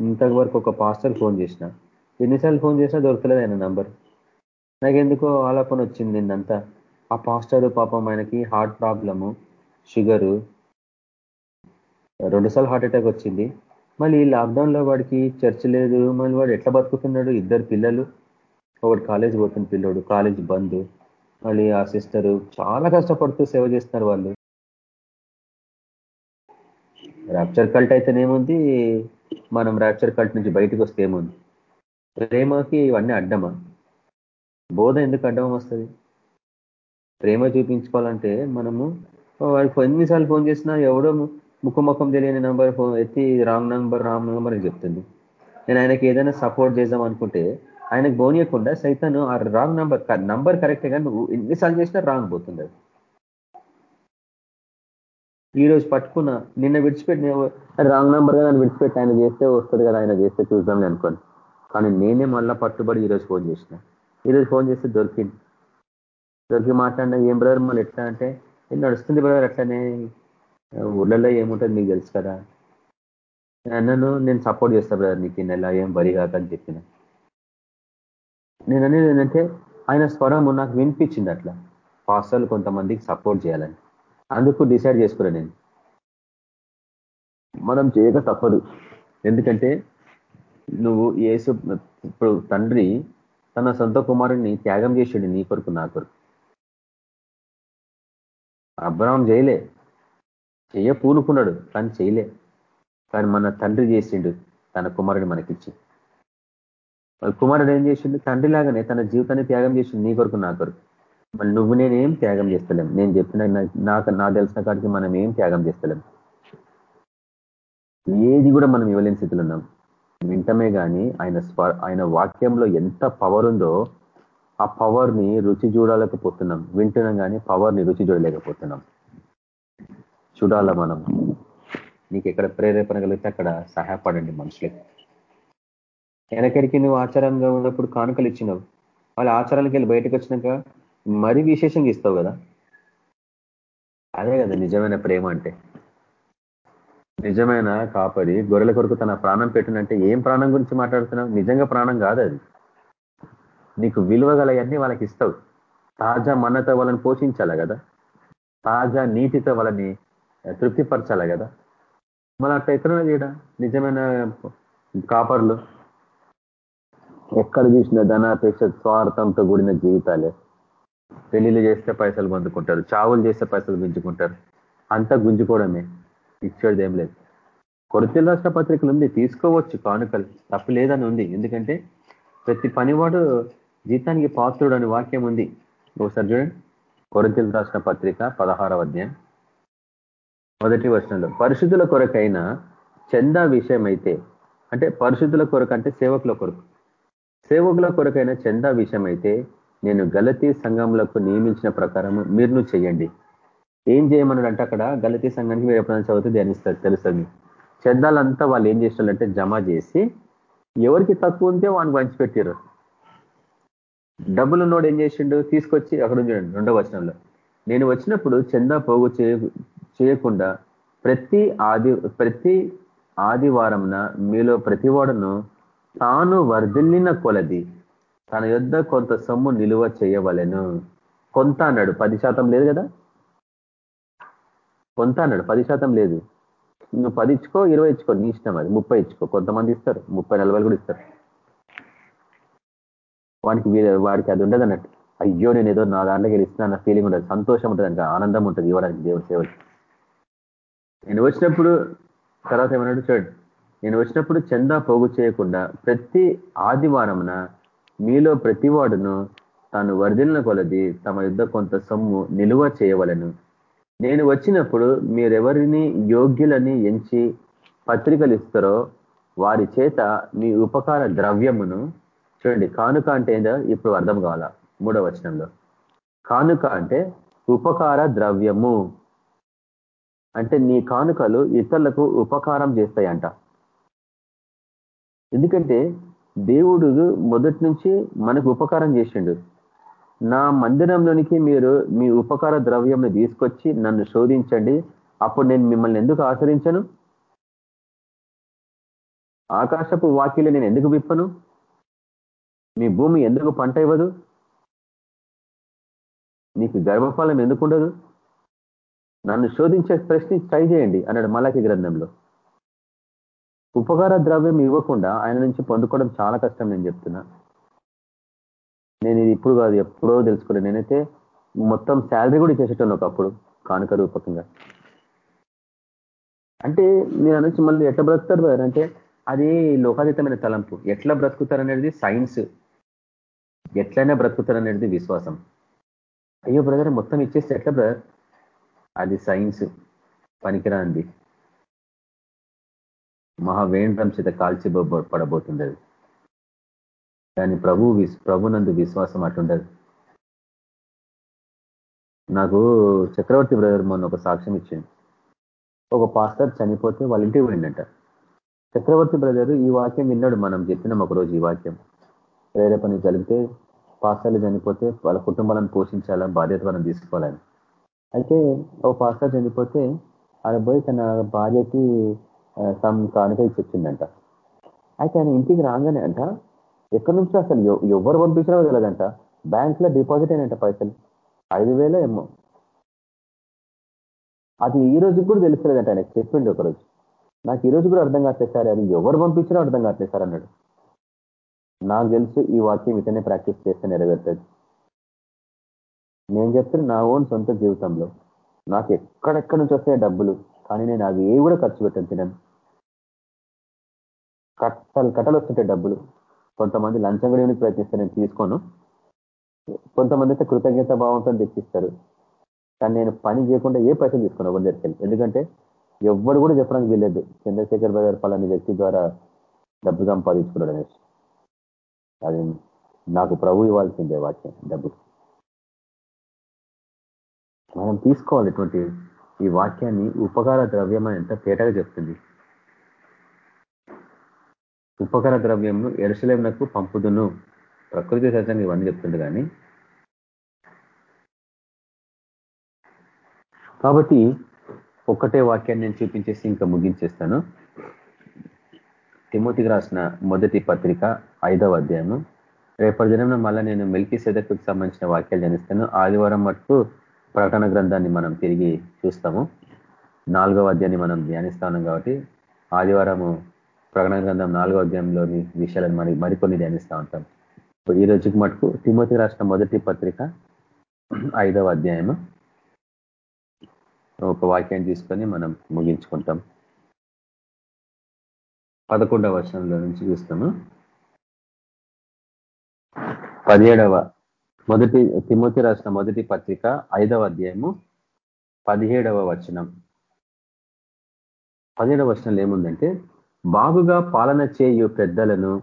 ఇంతవరకు ఒక పాస్టర్ ఫోన్ చేసిన. ఎన్నిసార్లు ఫోన్ చేసినా దొరకలేదు ఆయన నంబర్. నాకెందుకో ఆలోపన వచ్చింది నిన్నంతా. ఆ పాస్టర్ పాపం ఆయనకి హార్ట్ ప్రాబ్లము షుగరు. రెండుసార్లు హార్ట్ అటాక్ వచ్చింది. మళ్ళీ లాక్డౌన్లో వాడికి చర్చ్ లేదు మళ్ళీ వాడు ఎట్లా బతుకుతున్నాడు? ఇద్దరు పిల్లలు. ఒకటి కాలేజ్ పోతున్న పిల్లోడు కాలేజ్ బంద్. మళ్ళీ ఆ సిస్టరు చాలా కష్టపడుతూ సేవ చేస్తున్నారు వాళ్ళు. ర్యాప్చర్ కల్ట్ అయితేనేముంది? మనం ర్యాప్చర్ కల్ట్ నుంచి బయటకు వస్తే ఏముంది? ప్రేమకి ఇవన్నీ అడ్డమా? బోధ ఎందుకు అడ్డం వస్తుంది? ప్రేమ చూపించుకోవాలంటే మనము వాడికి ఎన్నిసార్లు ఫోన్ చేసినా ఎవడో ముఖముఖం తెలియని నంబర్ ఎత్తి రాంగ్ నంబర్ రాంగ్ నంబర్ అని చెప్తుంది. నేను ఆయనకి ఏదైనా సపోర్ట్ చేద్దాం అనుకుంటే ఆయనకు బోనియకుండా సైతాను ఆ రాంగ్ నంబర్ నంబర్ కరెక్ట్ కానీ నువ్వు ఎన్నిసార్లు చేసినా రాంగ్ పోతుంది అది. ఈరోజు పట్టుకున్న నిన్న విడిచిపెట్టి రాంగ్ నంబర్ నన్ను విడిచిపెట్టి ఆయన చేస్తే వస్తుంది కదా ఆయన చేస్తే చూద్దాం అనుకోండి. కానీ నేనే మళ్ళా పట్టుబడి ఈరోజు ఫోన్ చేసిన. ఈరోజు ఫోన్ చేస్తే దొరికింది. దొరికి మాట్లాడినా ఏం బ్రదర్ మళ్ళీ ఎట్లా? అంటే నడుస్తుంది బ్రదర్ అట్లనే ఊళ్ళలో ఏముంటుంది మీకు తెలుసు కదా? అన్నను నేను సపోర్ట్ చేస్తా బ్రదర్ నీకు నెల ఏం బరి కాక అని చెప్పిన. నేను అనేది ఏంటంటే ఆయన స్వరం నాకు వినిపించింది అట్లా. పాస్టర్లు కొంతమందికి సపోర్ట్ చేయాలని. అందుకు డిసైడ్ చేసుకున్నాను నేను. మనం చేయక తప్పదు. ఎందుకంటే నువ్వు ఏసు ఇప్పుడు తండ్రి తన సొంత కుమారుడిని త్యాగం చేసిండు నీ కొరకు నా కొరకు. అబ్రాహం చేయలే చెయ్య పూనుకున్నాడు? కానీ చేయలే. కానీ మన తండ్రి చేసిండు తన కుమారుడు మనకిచ్చి. కుమారుడు ఏం చేసిండు? తండ్రి లాగానే తన జీవితాన్ని త్యాగం చేసిండు నీ కొరకు నా కొరకు. మళ్ళీ నువ్వు నేనేం త్యాగం చేస్తలేం. నేను చెప్పిన నాకు నా తెలిసిన కాడికి మనం ఏం త్యాగం చేస్తలేం. ఏది కూడా మనం ఇవ్వలేని స్థితిలో ఉన్నాం. వింటమే కానీ ఆయన ఆయన వాక్యంలో ఎంత పవర్ ఉందో ఆ పవర్ని రుచి చూడలేకపోతున్నాం. వింటున్నాం కానీ పవర్ని రుచి చూడలేకపోతున్నాం. చూడాలా మనం? నీకు ఎక్కడ ప్రేరేపణ కలిగితే అక్కడ సహాయపడండి మనుషులకి వెనకరికి నువ్వు ఆచారంగా ఉన్నప్పుడు కానుకలు ఇచ్చినావు. వాళ్ళ ఆచారాలకి వెళ్ళి బయటకు వచ్చినాక మరీ విశేషంగా ఇస్తావు కదా? అదే కదా నిజమైన ప్రేమ అంటే. నిజమైన కాపరి గొర్రెల కొరకు తన ప్రాణం పెట్టినంటే ఏం ప్రాణం గురించి మాట్లాడుతున్నావు? నిజంగా ప్రాణం కాదు అది. నీకు విలువ గలవన్నీ వాళ్ళకి ఇస్తావు. తాజా మన్నతో వాళ్ళని పోషించాలి కదా? తాజా నీటితో వాళ్ళని తృప్తిపరచాలి కదా. మళ్ళీ అట్లా ఎక్కడన్నా చేయడా నిజమైన కాపర్లు? ఎక్కడ చూసిన ధనాపేక్ష స్వార్థంతో కూడిన జీవితాలే. పెళ్ళిళ్ళు చేస్తే పైసలు పొందుకుంటారు చావులు చేస్తే పైసలు గుంజుకుంటారు. అంతా గుంజుకోవడమే. ఇచ్చేది ఏం లేదు. కొరతల రాష్ట్ర పత్రికలు ఉంది తీసుకోవచ్చు కానుకలు. తప్పు లేదని ఉంది. ఎందుకంటే ప్రతి పనివాడు జీతానికి పాత్రుడు అనే వాక్యం ఉంది. ఒకసారి చూడండి. కొరతల రాష్ట్ర పత్రిక పదహారవ అధ్యాయం. మొదటి వర్షంలో పరిశుద్ధుల కొరకైన చందా విషయం అయితే అంటే పరిశుద్ధుల కొరకు అంటే సేవకుల కొరకు. సేవకుల కొరకైన చందా విషయం అయితే నేను గలతీ సంఘంలకు నియమించిన ప్రకారం మీరు చేయండి. ఏం చేయమన్నాడు అంటే అక్కడ గలతీ సంఘానికి మీరు ఎప్పుడైనా చదివితే ధ్యానిస్తారు తెలుస్తుంది చందాలంతా వాళ్ళు ఏం చేసినారంటే జమ చేసి ఎవరికి తక్కువ ఉంటే వాడిని పంచిపెట్టారు డబ్బులు నోడు ఏం చేసిండు? తీసుకొచ్చి అక్కడ చూడండి రెండో వచనంలో. నేను వచ్చినప్పుడు చందా పోగు చేయకుండా ప్రతి ఆది ప్రతి ఆదివారంన మీలో ప్రతివాడును తాను వర్ధిల్లిన కొలది. తన యొద్ కొంత సొమ్ము నిలువ చేయవలెను. కొంత అన్నాడు. పది శాతం లేదు కదా? కొంత అన్నాడు. పది శాతం లేదు. నువ్వు పది ఇచ్చుకో ఇరవై ఇచ్చుకో. నీ ఇష్టం అది. ముప్పై ఇచ్చుకో. కొంతమంది ఇస్తారు. ముప్పై నలభై కూడా ఇస్తారు. వానికి వాడికి అది ఉండదు అన్నట్టు అయ్యో నేను ఏదో నా దాంట్లోకి వెళ్ళిస్తున్నా ఫీలింగ్ ఉంటుంది సంతోషం ఉంటుంది అంటే ఆనందం ఉంటుంది ఇవ్వడానికి దేవుడు సేవకి. నేను వచ్చినప్పుడు తర్వాత ఏమన్నాడు చూడండి నేను వచ్చినప్పుడు చందా పోగు చేయకుండా ప్రతి ఆదివారంన మీలో ప్రతివాడును తాను వర్ధిలిన కొలది తమ యుద్ధ కొంత సొమ్ము నిలువ చేయవలను. నేను వచ్చినప్పుడు మీరెవరిని యోగ్యులని ఎంచి పత్రికలు ఇస్తారో వారి చేత మీ ఉపకార ద్రవ్యమును చూడండి కానుక అంటే ఏందో ఇప్పుడు అర్థం కావాలా? మూడవ వచనంలో. కానుక అంటే ఉపకార ద్రవ్యము. అంటే నీ కానుకలు ఇతరులకు ఉపకారం చేస్తాయంట. ఎందుకంటే దేవుడు మొదటి నుంచి మనకు ఉపకారం చేసిండు. నా మందిరంలోనికి మీరు మీ ఉపకార ద్రవ్యంని తీసుకొచ్చి నన్ను శోధించండి. అప్పుడు నేను మిమ్మల్ని ఎందుకు ఆచరించను ఆకాశపు వాక్యలు నేను ఎందుకు విప్పను? మీ భూమి ఎందుకు పంట ఇవ్వదు? నీకు గర్భఫలం ఎందుకు ఉండదు నన్ను శోధించే ప్రశ్న ట్రై చేయండి అన్నాడు మలాకి గ్రంథంలో. ఉపకార ద్రవ్యం ఇవ్వకుండా ఆయన నుంచి పొందుకోవడం చాలా కష్టం నేను చెప్తున్నా. నేను ఇది ఇప్పుడు కాదు ఎప్పుడో తెలుసుకోలేదు నేనైతే మొత్తం శాలరీ కూడా ఇచ్చేసేటాను ఒకప్పుడు కానుక రూపకంగా. అంటే నేను నుంచి మళ్ళీ ఎట్లా బ్రతుకుతారు అంటే అది లోకాతీతమైన తలంపు. ఎట్లా బ్రతుకుతారు అనేది సైన్స్ ఎట్లయినా బ్రతుకుతారు అనేది విశ్వాసం. అయ్యో బ్రదర్ మొత్తం ఇచ్చేస్తే ఎట్లా బ్రదర్? అది సైన్స్ పనికిరాంది. మహావేంద్రం చేత కాల్చి పడబోతుంది అది కానీ ప్రభు ప్రభునందు విశ్వాసం అటుండదు. నాకు చక్రవర్తి బ్రదర్ మొన్న ఒక సాక్ష్యం ఇచ్చింది ఒక పాస్టర్ చనిపోతే వాళ్ళ ఇంటికి పోయిందంట చక్రవర్తి బ్రదర్ ఈ వాక్యం విన్నాడు మనం చెప్పినాం ఒకరోజు ఈ వాక్యం. ప్రేరేపణ కలిగితే పాస్టర్లు చనిపోతే వాళ్ళ కుటుంబాలను పోషించాలా బాధ్యత మనం తీసుకోవాలని. అయితే ఓ పాస్టర్ చనిపోతే ఆయన పోయి తన భార్యకి సమ్ కానుక ఇచ్చిందంట అయితే ఆయన ఇంటికి రాగానే అంట ఎక్కడి నుంచో అసలు ఎవరు పంపించినా తెలియదంట. బ్యాంక్లో డిపాజిట్ అయినంట పైసలు. ఐదు వేల ఏమో. అది ఈ రోజు కూడా తెలుస్తలేదంట ఆయన చెప్పిండు ఒకరోజు. నాకు ఈ రోజు కూడా అర్థం కావట్లేదు సార్ అది ఎవరు పంపించినా అర్థం కావట్లేదు సార్ అన్నాడు. నాకు తెలుసు ఈ వాక్యం ఇతనే ప్రాక్టీస్ చేస్తే నెరవేరుతుంది. నేను చెప్తున్నా నా ఓన్ సొంత జీవితంలో నాకు ఎక్కడెక్కడి నుంచి వస్తాయి డబ్బులు కానీ నేను అవి ఏ కూడా ఖర్చు పెట్టాను తినను. కట్టలు కట్టలు వస్తుంటాయి డబ్బులు. కొంతమంది లంచం గడియని ప్రయత్నిస్తే నేను తీసుకోను. కొంతమంది అయితే కృతజ్ఞత భావంతో తెచ్చిస్తారు. కానీ నేను పని చేయకుండా ఏ పైసలు తీసుకున్నా ఎవరి దగ్గరికి ఎందుకంటే ఎవ్వరు కూడా చెప్పడానికి వీల్లేదు. చంద్రశేఖర్ బజార్ పలాని వ్యక్తి ద్వారా డబ్బు సంపాదించుకున్నాడు అనేసి అది నాకు ప్రభు ఇవ్వాల్సిందే వాక్యం డబ్బు. మనం తీసుకోవాలి ఇటువంటి ఈ వాక్యాన్ని ఉపకార ద్రవ్యం అని ఎంత తేటగా చెప్తుంది. ఉపకార ద్రవ్యంను ఎరుసలేమునకు పంపుదును. ప్రకృతి సహజంగా ఇవన్నీ చెప్తుంది కానీ. కాబట్టి ఒక్కటే వాక్యాన్ని నేను చూపించేసి ఇంకా ముగించేస్తాను. తిమోతికి రాసిన మొదటి పత్రిక ఐదవ అధ్యాయము. రేపటి దినం మళ్ళీ నేను మిల్కీ సెదకు సంబంధించిన వాక్యాలు జనిస్తాను ఆదివారం మటుకు ప్రకటన గ్రంథాన్ని మనం తిరిగి చూస్తాము. నాలుగవ అధ్యాయాన్ని మనం ధ్యానిస్తాం కాబట్టి ఆదివారము ప్రకటన గ్రంథం నాలుగో అధ్యాయంలోని విషయాలను మరి మరికొన్ని ధ్యానిస్తూ ఉంటాం. ఈ రోజుకి మటుకు తిమోతి రాసిన మొదటి పత్రిక ఐదవ అధ్యాయము. ఒక వాక్యాన్ని తీసుకొని మనం ముగించుకుంటాం. పదకొండవ వచనంలో నుంచి చూస్తాము. పదిహేడవ మొదటి తిమోతి రాసిన మొదటి పత్రిక ఐదవ అధ్యాయము పదిహేడవ వచనం. పదిహేడవ వచనంలో ఏముందంటే బాగుగా పాలన చేయు పెద్దలను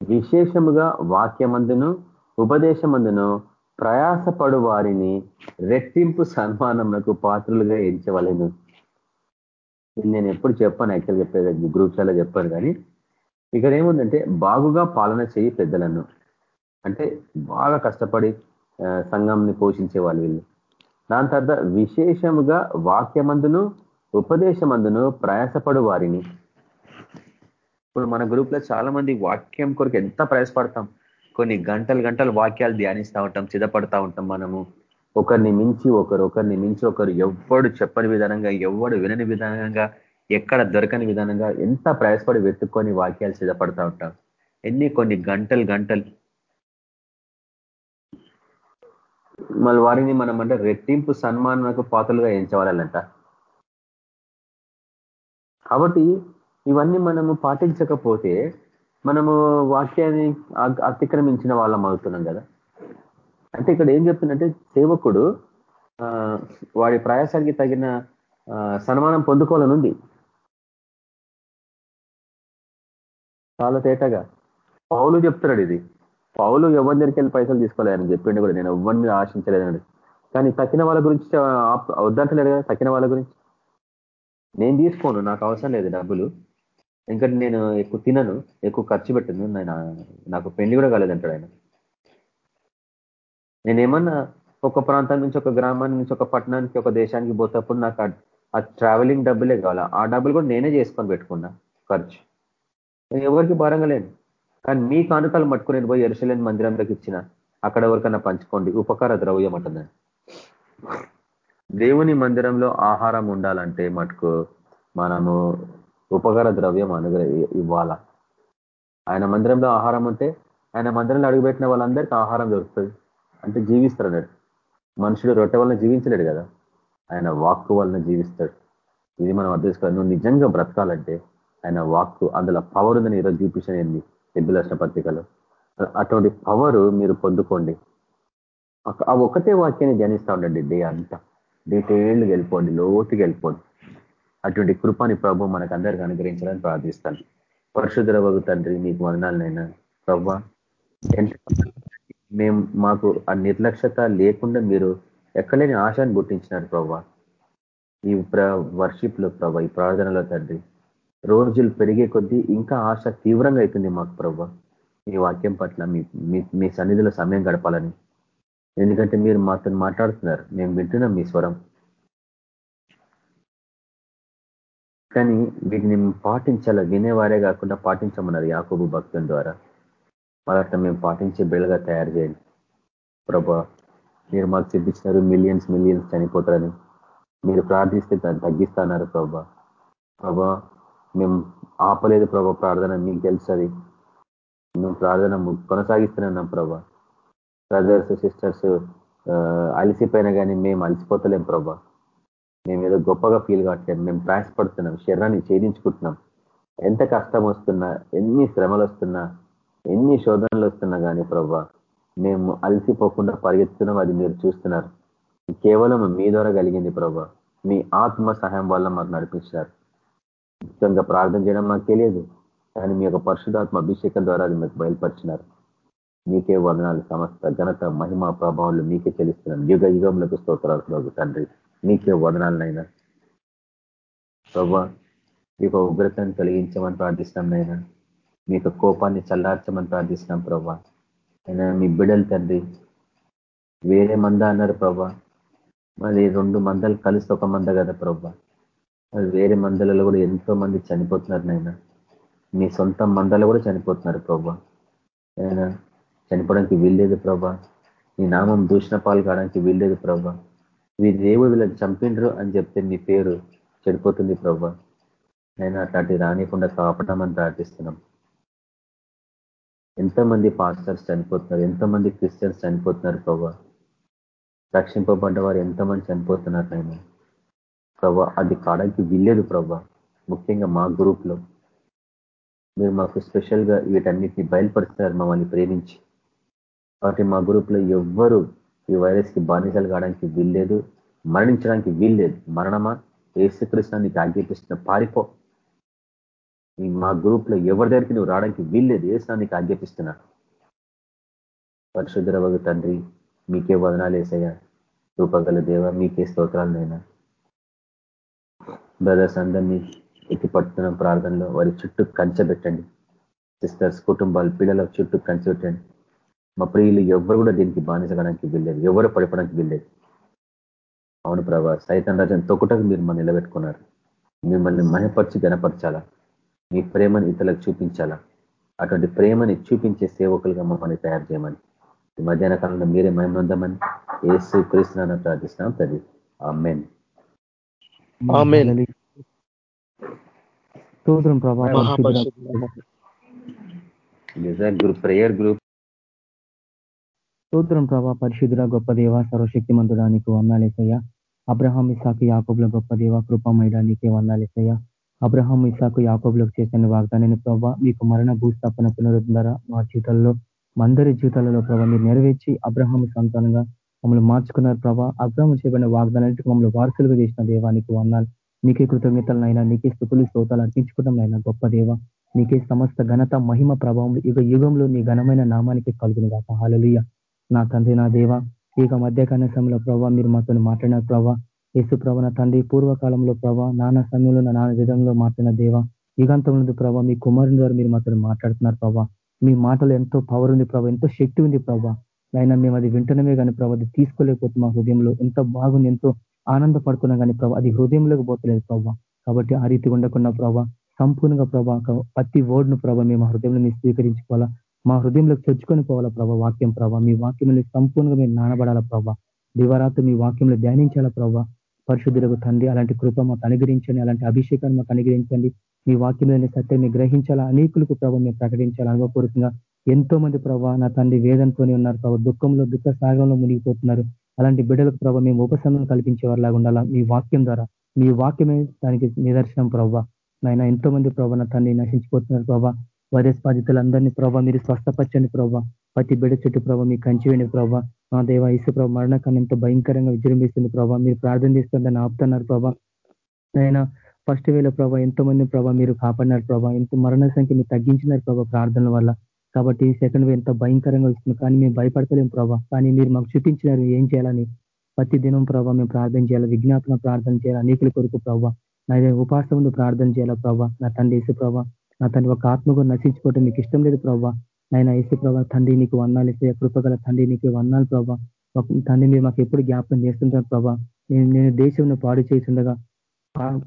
విశేషముగా వాక్యమందును ఉపదేశమందును ప్రయాసపడు వారిని రెట్టింపు సన్మానములకు పాత్రలుగా ఎంచవలను. నేను ఎప్పుడు చెప్పాను యాక్చువల్ చెప్పేది గ్రూప్స్ అలా చెప్పాను కానీ ఇక్కడ ఏముందంటే బాగుగా పాలన చేయి పెద్దలను. అంటే బాగా కష్టపడి సంఘంని పోషించే వాళ్ళు వీళ్ళు. దాని తర్వాత విశేషముగా వాక్యమందును ఉపదేశమందును ప్రయాసపడు వారిని. ఇప్పుడు మన గ్రూప్లో చాలా మంది వాక్యం కొరకు ఎంత ప్రయాసపడతాం. కొన్ని గంటలు గంటలు వాక్యాలు ధ్యానిస్తూ ఉంటాం సిద్ధపడతా ఉంటాం మనము. ఒకరిని మించి ఒకరు ఒకరిని మించి ఒకరు ఎవ్వడు చెప్పని విధానంగా ఎవ్వడు వినని విధానంగా ఎక్కడ దొరకని విధానంగా ఎంత ప్రయాసపడి వెతుక్కొని వాక్యాలు సిద్ధపడతా ఉంటాం. ఎన్ని కొన్ని గంటలు గంటలు. మళ్ళీ వారిని మనం అంటే రెట్టింపు సన్మానకు పాత్రలుగా ఎంచవాలంట కాబట్టి ఇవన్నీ మనము పాటించకపోతే మనము వాక్యాన్ని అతిక్రమించిన వాళ్ళం అవుతున్నాం కదా. అంటే ఇక్కడ ఏం చెప్తుందంటే సేవకుడు వాడి ప్రయాసానికి తగిన సన్మానం పొందుకోవాలనుంది చాలా తేటగా. పౌలు చెప్తున్నాడు ఇది. పౌలు ఎవరి దగ్గరికి వెళ్ళి పైసలు తీసుకోలేదని చెప్పిండు కూడా. నేను ఎవరిని ఆశించలేదన్నాడు. ఆశించలేదని కానీ తక్కిన వాళ్ళ గురించి వద్దంటలేడు కదా తక్కిన వాళ్ళ గురించి. నేను తీసుకోను నాకు అవసరం లేదు డబ్బులు. ఇంకా నేను ఎక్కువ తినను ఎక్కువ ఖర్చు పెట్టను నేను నాకు పెళ్ళి కూడా కాలేదంటాడు ఆయన. నేనేమన్నా ఒక ప్రాంతం నుంచి ఒక గ్రామాన్ని నుంచి ఒక పట్టణానికి ఒక దేశానికి పోతప్పుడు నాకు ఆ ట్రావెలింగ్ డబ్బులే కావాలా? ఆ డబ్బులు కూడా నేనే చేసుకొని పెట్టుకున్నా ఖర్చు. ఎవరికి భారంగా లేదు కానీ మీ కానుకలు మట్టుకుని పోయి ఎరుసలేని మందిరంలోకి ఇచ్చిన అక్కడ ఎవరికన్నా పంచుకోండి. ఉపకార ద్రవ్యం అంటుందని దేవుని మందిరంలో ఆహారం ఉండాలంటే మటుకు మనము ఉపకార ద్రవ్యం అనుగ్ర ఇవ్వాలా? ఆయన మందిరంలో ఆహారం ఉంటే ఆయన మందిరంలో అడుగుపెట్టిన వాళ్ళందరికీ ఆహారం దొరుకుతుంది. అంటే జీవిస్తారు మనుషుడు రొట్టె వలన జీవించలేడు కదా. ఆయన వాక్కు వలన జీవిస్తాడు. ఇది మనం అర్థం నువ్వు నిజంగా బ్రతకాలంటే ఆయన వాక్కు అందులో పవర్ ఉందని ఈరోజు చూపించాను ఎద్దులక్ష పత్రికలో. అటువంటి పవరు మీరు పొందుకోండి. ఆ ఒక్కటే వాక్యాన్ని ధ్యానిస్తూ ఉండండి డే అంతా. డీటెయిల్డ్గా వెళ్ళిపోండి లోతుకి వెళ్ళిపోండి. అటువంటి కృపాని ప్రభు మనకు అందరికి అనుగ్రహించాలని ప్రార్థిస్తాను. పరశుధర వగు తండ్రి మీకు వందనాలనైనా ప్రభా మేము మాకు ఆ నిర్లక్ష్యత లేకుండా మీరు ఎక్కలేని ఆశను గుర్తించినారు ప్రభా ఈ వర్షిప్లో ప్రభా ఈ ప్రార్థనలో తండ్రి. రోజులు పెరిగే కొద్దీ ఇంకా ఆశ తీవ్రంగా అవుతుంది మాకు ప్రభా మీ వాక్యం పట్ల మీ మీ సన్నిధిలో సమయం గడపాలని. ఎందుకంటే మీరు మాతో మాట్లాడుతున్నారు. మేము వింటున్నాం మీ స్వరం. కానీ వీటిని పాటించాల వినేవారే కాకుండా పాటించమన్నారు యాకోబు భక్తుల ద్వారా. అట్లా మేము పాటించే బిళ్ళగా తయారు చేయండి. ప్రభా మీరు మాకు చూపించినారు మిలియన్స్ మిలియన్స్ చనిపోతారని. మీరు ప్రార్థిస్తే దాన్ని తగ్గిస్తున్నారు ప్రభా. ప్రభా మేము ఆపలేదు ప్రభా ప్రార్థన మీకు తెలుసది మేము ప్రార్థన కొనసాగిస్తున్నాం ప్రభా. బ్రదర్స్ సిస్టర్స్ అలసిపోయినా కానీ మేము అలసిపోతలేం ప్రభా. మేము ఏదో గొప్పగా ఫీల్ కావట్లేదు. మేము ప్రయాసపడుతున్నాం శరీరాన్ని ఛేదించుకుంటున్నాం. ఎంత కష్టం వస్తున్నా ఎన్ని శ్రమలు వస్తున్నా ఎన్ని శోధనలు వస్తున్నా కానీ ప్రభా మేము అలసిపోకుండా పరిగెత్తున్నాం అది మీరు చూస్తున్నారు. కేవలం మీ ద్వారా కలిగింది ప్రభా. మీ ఆత్మ సహాయం వల్ల మాకు నడిపించారు. ముఖ్యంగా ప్రార్థన చేయడం మాకు తెలియదు కానీ మీ యొక్క పరిశుధాత్మ అభిషేకం ద్వారా అది మీకు బయలుపరిచినారు. మీకే వర్ణాలు సమస్త ఘనత మహిమ ప్రభావాలు మీకే తెలుస్తున్నాను యుగ యుగంలో స్తోత్రాలు తండ్రి. మీకే వదనాలనైనా ప్రభా మీకు ఉగ్రతను తొలగించమని ప్రార్థిస్తున్నాం నైనా మీ కోపాన్ని చల్లార్చమని ప్రార్థిస్తున్నాం ప్రభా అయినా మీ బిడలు తండ్రి వేరే మంద అన్నారు ప్రభా మరి రెండు మందలు కలిసి ఒక మంద కదా ప్రభా మరి వేరే మందలలో కూడా ఎంతో మంది చనిపోతున్నారు నైనా మీ సొంత మందలు కూడా చనిపోతున్నారు ప్రభా అయినా చనిపోవడానికి వీల్లేదు ప్రభా మీ నామం దూషణ పాలు కావడానికి వీల్లేదు ప్రభా మీ దేవుడు వీళ్ళని చంపిండ్రు అని చెప్తే మీ పేరు చెడిపోతుంది ప్రభా నేను అట్లాంటి రానికుండా కాపడమని ప్రార్థిస్తున్నాం. ఎంతమంది పాస్టర్స్ చనిపోతున్నారు? ఎంతమంది క్రిస్టియన్స్ చనిపోతున్నారు ప్రభా? రక్షింపబడ్డ వారు ఎంతమంది చనిపోతున్నారు నేను ప్రభా అది కాడానికి వీల్లేదు ప్రభా. ముఖ్యంగా మా గ్రూప్లో మీరు మాకు స్పెషల్గా వీటన్నిటిని బయలుపరుస్తున్నారు మమ్మల్ని ప్రేమించి. కాబట్టి మా గ్రూప్లో ఎవ్వరు ఈ వైరస్కి బానిసలు కావడానికి వీల్లేదు మరణించడానికి వీల్లేదు. మరణమా? ఏసుకృష్ణానికి ఆజ్ఞాపిస్తున్న పారిపో. మా గ్రూప్లో ఎవరి దగ్గరికి నువ్వు రావడానికి వీల్లేదు. ఏసానికి నీకు ఆజ్ఞాపిస్తున్నా పరిశుద్ధరవగు తండ్రి మీకే వదనాలు వేసయ్యా రూపగల దేవ మీకే స్తోత్రాలనైనా బ్రదర్స్ అందరినీ ఎక్కిపడుతున్న ప్రార్థనలో వారి చుట్టూ కంచబెట్టండి సిస్టర్స్ కుటుంబాలు పిల్లల చుట్టూ కంచబెట్టండి మా ప్రియులు ఎవరు కూడా దీనికి బానిసగడానికి వెళ్ళలేదు ఎవరు పడిపోవడానికి వెళ్ళలేదు అవును ప్రభా సైతం రాజన్ తొక్కుటకు మీరు మన నిలబెట్టుకున్నారు. మిమ్మల్ని మహపరిచి గనపరచాలా మీ ప్రేమని ఇతరులకు చూపించాలా? అటువంటి ప్రేమని చూపించే సేవకులుగా మమ్మల్ని తయారు చేయమని. ఈ మధ్యాహ్న కాలంలో మీరే మహిమందమని ఏసు కృష్ణ ప్రార్థిస్తున్నాం తది ఆమెన్. స్తోత్రం ప్రభా. గ్రూప్ ప్రేయర్ గ్రూప్ స్తోత్రం ప్రభా. పరిశుద్ధుల గొప్ప దేవ సర్వశక్తి మందుడానికి వందాలేసయ్యా అబ్రహాం ఇసాకు యాకోబుల గొప్ప దేవ కృపమైడానికి వందాలేసయ్యా అబ్రహాం ఇసాకు యాకోబులకు చేసిన వాగ్దానాన్ని ప్రభావ మీకు మరణ భూస్థాపన పునరుద్ధర మా జీవితాల్లో మందరి జీవితాలలో ప్రభావ మీరు నెరవేర్చి అబ్రహాం సంతానంగా మమ్మల్ని మార్చుకున్నారు ప్రభా అబ్రహం చేయబడిన వాగ్దానానికి మమ్మల్ని వారసులుగా చేసిన దేవానికి వందాలు నీకే కృతజ్ఞతలనైనా నీకే స్థుతులు శ్రోతాలు అర్పించుకోవడం అయినా గొప్ప దేవ. నీకే సమస్త ఘనత మహిమ ప్రభావం యుగ యుగంలో నీ ఘనమైన నామానికి కలుగును కాక హాలలుయ నా తండ్రి నా దేవ ఇక మధ్య సమయంలో ప్రభావ మీరు మాతో మాట్లాడిన ప్రభావ యేసు ప్రభ నా తండ్రి పూర్వకాలంలో ప్రభ నాన్న సమయంలో నాన్న విధంలో మాట్లాడిన దేవ యుగంతం ప్రభావ మీ కుమారుని ద్వారా మీరు మాతో మాట్లాడుతున్నారు ప్రభా. మీ మాటలు ఎంతో పవర్ ఉంది ప్రభా ఎంతో శక్తి ఉంది ప్రభా. అయినా మేము అది వింటనమే కానీ ప్రభావ అది తీసుకోలేకపోతే మా హృదయంలో. ఎంత బాగుంది ఎంతో ఆనందపడుతున్నాం కానీ ప్రభావ అది హృదయంలోకి పోతలేదు ప్రభావ కాబట్టి ఆ రీతి ఉండకుండా ప్రభావ సంపూర్ణంగా ప్రభావ ప్రతి ను ప్రభా మేము హృదయంలో మీరు స్వీకరించుకోవాలా మా హృదయంలోకి చొచ్చుకొని పోవాలా ప్రభావ వాక్యం ప్రభా. మీ వాక్యంలో సంపూర్ణంగా మేము నానబడాలా ప్రభా. దివరాత్రి మీ వాక్యంలో ధ్యానించాలా ప్రభా. పరిశుద్ధులకు తండ్రి అలాంటి కృప మాకు అనుగ్రహించండి అలాంటి అభిషేకాన్ని మాకు అనుగ్రహించండి. మీ వాక్యంలోని సత్యాన్ని గ్రహించాలా? అనేకులకు ప్రభావ మేము ప్రకటించాలి? అనుభవపూర్వకంగా ఎంతో మంది ప్రభావ నా తండ్రి వేదంతోనే ఉన్నారు ప్రభావ దుఃఖంలో దుఃఖ సాగంలో మునిగిపోతున్నారు. అలాంటి బిడ్డలకు ప్రభావ మేము ఉపశమనం కల్పించే వారిలాగా ఉండాలా? మీ వాక్యం ద్వారా మీ వాక్యమే దానికి నిదర్శనం ప్రభావ నాయన ఎంతో మంది ప్రభావ నా తండ్రి నశించిపోతున్నారు ప్రభావ వైరస్ బాధితులందరినీ ప్రభావ మీరు స్వస్థపచ్చని ప్రభావ ప్రతి బిడ్డ చుట్టూ ప్రభావ మీ కంచివేని ప్రభావ మా దేవ ఇసు ప్రభావ మరణకాన్ని ఎంతో భయంకరంగా విజృంభిస్తుంది ప్రభావ మీరు ప్రార్థన చేస్తుందని ఆపుతున్నారు ప్రభా. అయినా ఫస్ట్ వేల ప్రభావ ఎంతో మంది ప్రభావ మీరు కాపాడినారు ప్రభావ ఎంతో మరణ సంఖ్య మీరు తగ్గించినారు ప్రభావ ప్రార్థనల వల్ల. కాబట్టి సెకండ్ వే ఎంత భయంకరంగా వస్తుంది కానీ మేము భయపడతలేము ప్రభావ కానీ మీరు మాకు చూపించినారు ఏం చేయాలని. ప్రతి దినం ప్రభావ మేము ప్రార్థన చేయాలి విజ్ఞాపన ప్రార్థన చేయాలి అనేకుల కొరకు ప్రభావ నా ఉపాస ప్రార్థన చేయాలా ప్రభావ నా తండ్రి ఇసు ప్రభావ నా తండ్రి ఒక ఆత్మకు నశించుకోవటం మీకు ఇష్టం లేదు ప్రభావ నాయన యేసు ప్రభా తండ్రి నీకు వన్నాలు ఇస్తే కృపగల తండ్రి నీకు వన్నాలు ప్రభా. తండ్రి మీరు మాకు ఎప్పుడు జ్ఞాపకం చేస్తుంటారు ప్రభా. నేను నేను దేశంలో పాడు చేస్తుండగా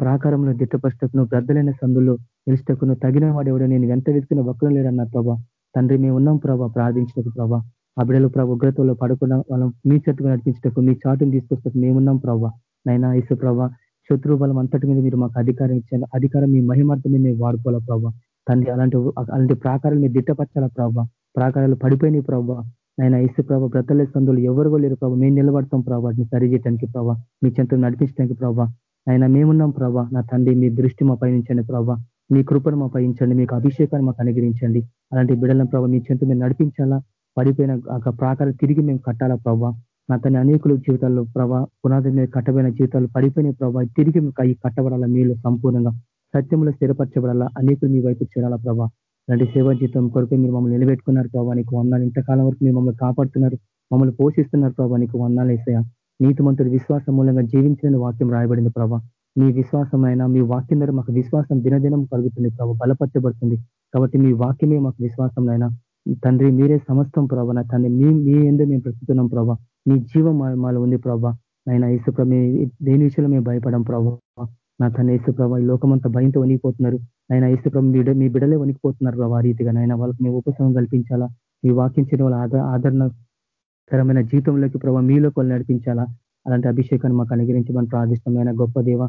ప్రాకారంలో దిట్టపష్టకును పెద్దలైన సందులో నిలుష్టకును తగిన వాడు ఎవడో నేను ఎంత వెతుకున్న ఒక్కరు లేడన్నారు ప్రభా. తండ్రి మేము ఉన్నాం ప్రభా ప్రార్థించటకు ప్రభా. ఆ బిడలు ప్రభా ఉగ్రతలో పడుకున్న వాళ్ళం మీ చెట్టుకు నడిపించటకు మీ చాటును తీసుకొస్తకు మేమున్నాం ప్రభా. నైనా ఇసు ప్రభా శత్రు బలం అంతటి మీద మీరు మాకు అధికారం ఇచ్చారు. అధికారం మీ మహిమార్థమే మేము వాడుకోవాలా ప్రభావ తండ్రి అలాంటి అలాంటి ప్రాకారాలు మీరు దిట్టపరచాల ప్రభావ ప్రాకారాలు పడిపోయినాయి ప్రభావ ఆయన ఇసు ప్రభావ బ్రతలే సందులు ఎవరు లేరు ప్రభావ మేము నిలబడతాం ప్రభావ వాటిని సరిచేయడానికి ప్రభావ మీ చెంత నడిపించడానికి ప్రభావ ఆయన మేమున్నాం ప్రభా. నా తండ్రి మీ దృష్టి మా పయనించండి ప్రభావ మీ కృపను మా పయించండి మీకు అభిషేకాన్ని మాకు అనుగ్రహించండి. అలాంటి బిడ్డలను ప్రభావ మీ చెంత మీరు నడిపించాలా? పడిపోయిన ఆ ప్రాకారం తిరిగి మేము కట్టాలా ప్రభావ నా తన అనేకుల జీవితాల్లో ప్రభా పునాది మీద కట్టబడిన జీవితాలు పడిపోయిన ప్రభావ తిరిగి మీకు అవి కట్టబడాలా మీరు సంపూర్ణంగా? సత్యంలో స్థిరపరచబడాలా? అనేకులు మీ వైపు చేరాలా ప్రభా? అలాంటి సేవా జీవితం కొరకు మీరు మమ్మల్ని నిలబెట్టుకున్నారు ప్రభావ నీకు వందాలు ఇంతకాలం వరకు మీరు మమ్మల్ని కాపాడుతున్నారు. మమ్మల్ని పోషిస్తున్నారు ప్రభావ నీకు వందాలు వేసాయా నీతిమంతుడు విశ్వాసం మూలంగా జీవించిన వాక్యం రాయబడింది ప్రభా. మీ విశ్వాసమైన మీ వాక్యం ద్వారా మాకు విశ్వాసం దినదినం కలుగుతుంది ప్రభావ బలపరచబడుతుంది. కాబట్టి మీ వాక్యమే మాకు విశ్వాసం అయినా తండ్రి మీరే సమస్తం ప్రభా. నా తండ్రి మీ మీ ఎందు మేము ప్రస్తుతున్నాం ప్రభా. మీ జీవం మాలో ఉంది ప్రభా. ఆయన యేసుప్రభ దేని విషయంలో మేము భయపడం ప్రభావ నా తన ఏసు ఈ లోకమంతా భయంతో వణిగిపోతున్నారు ఆయన యేసుప్రభ మీ మీ బిడలే వణికిపోతున్నారు ప్రభా రీతిగా. ఆయన వాళ్ళకి మేము ఉపశమనం కల్పించాలా? మీ వాకించిన వాళ్ళ ఆదరణ కరమైన జీవితంలోకి ప్రభావ మీలోకి వాళ్ళు నడిపించాలా? అలాంటి అభిషేకాన్ని మాకు అనుగ్రహించమని ప్రార్థిస్తున్నాం. గొప్ప దేవ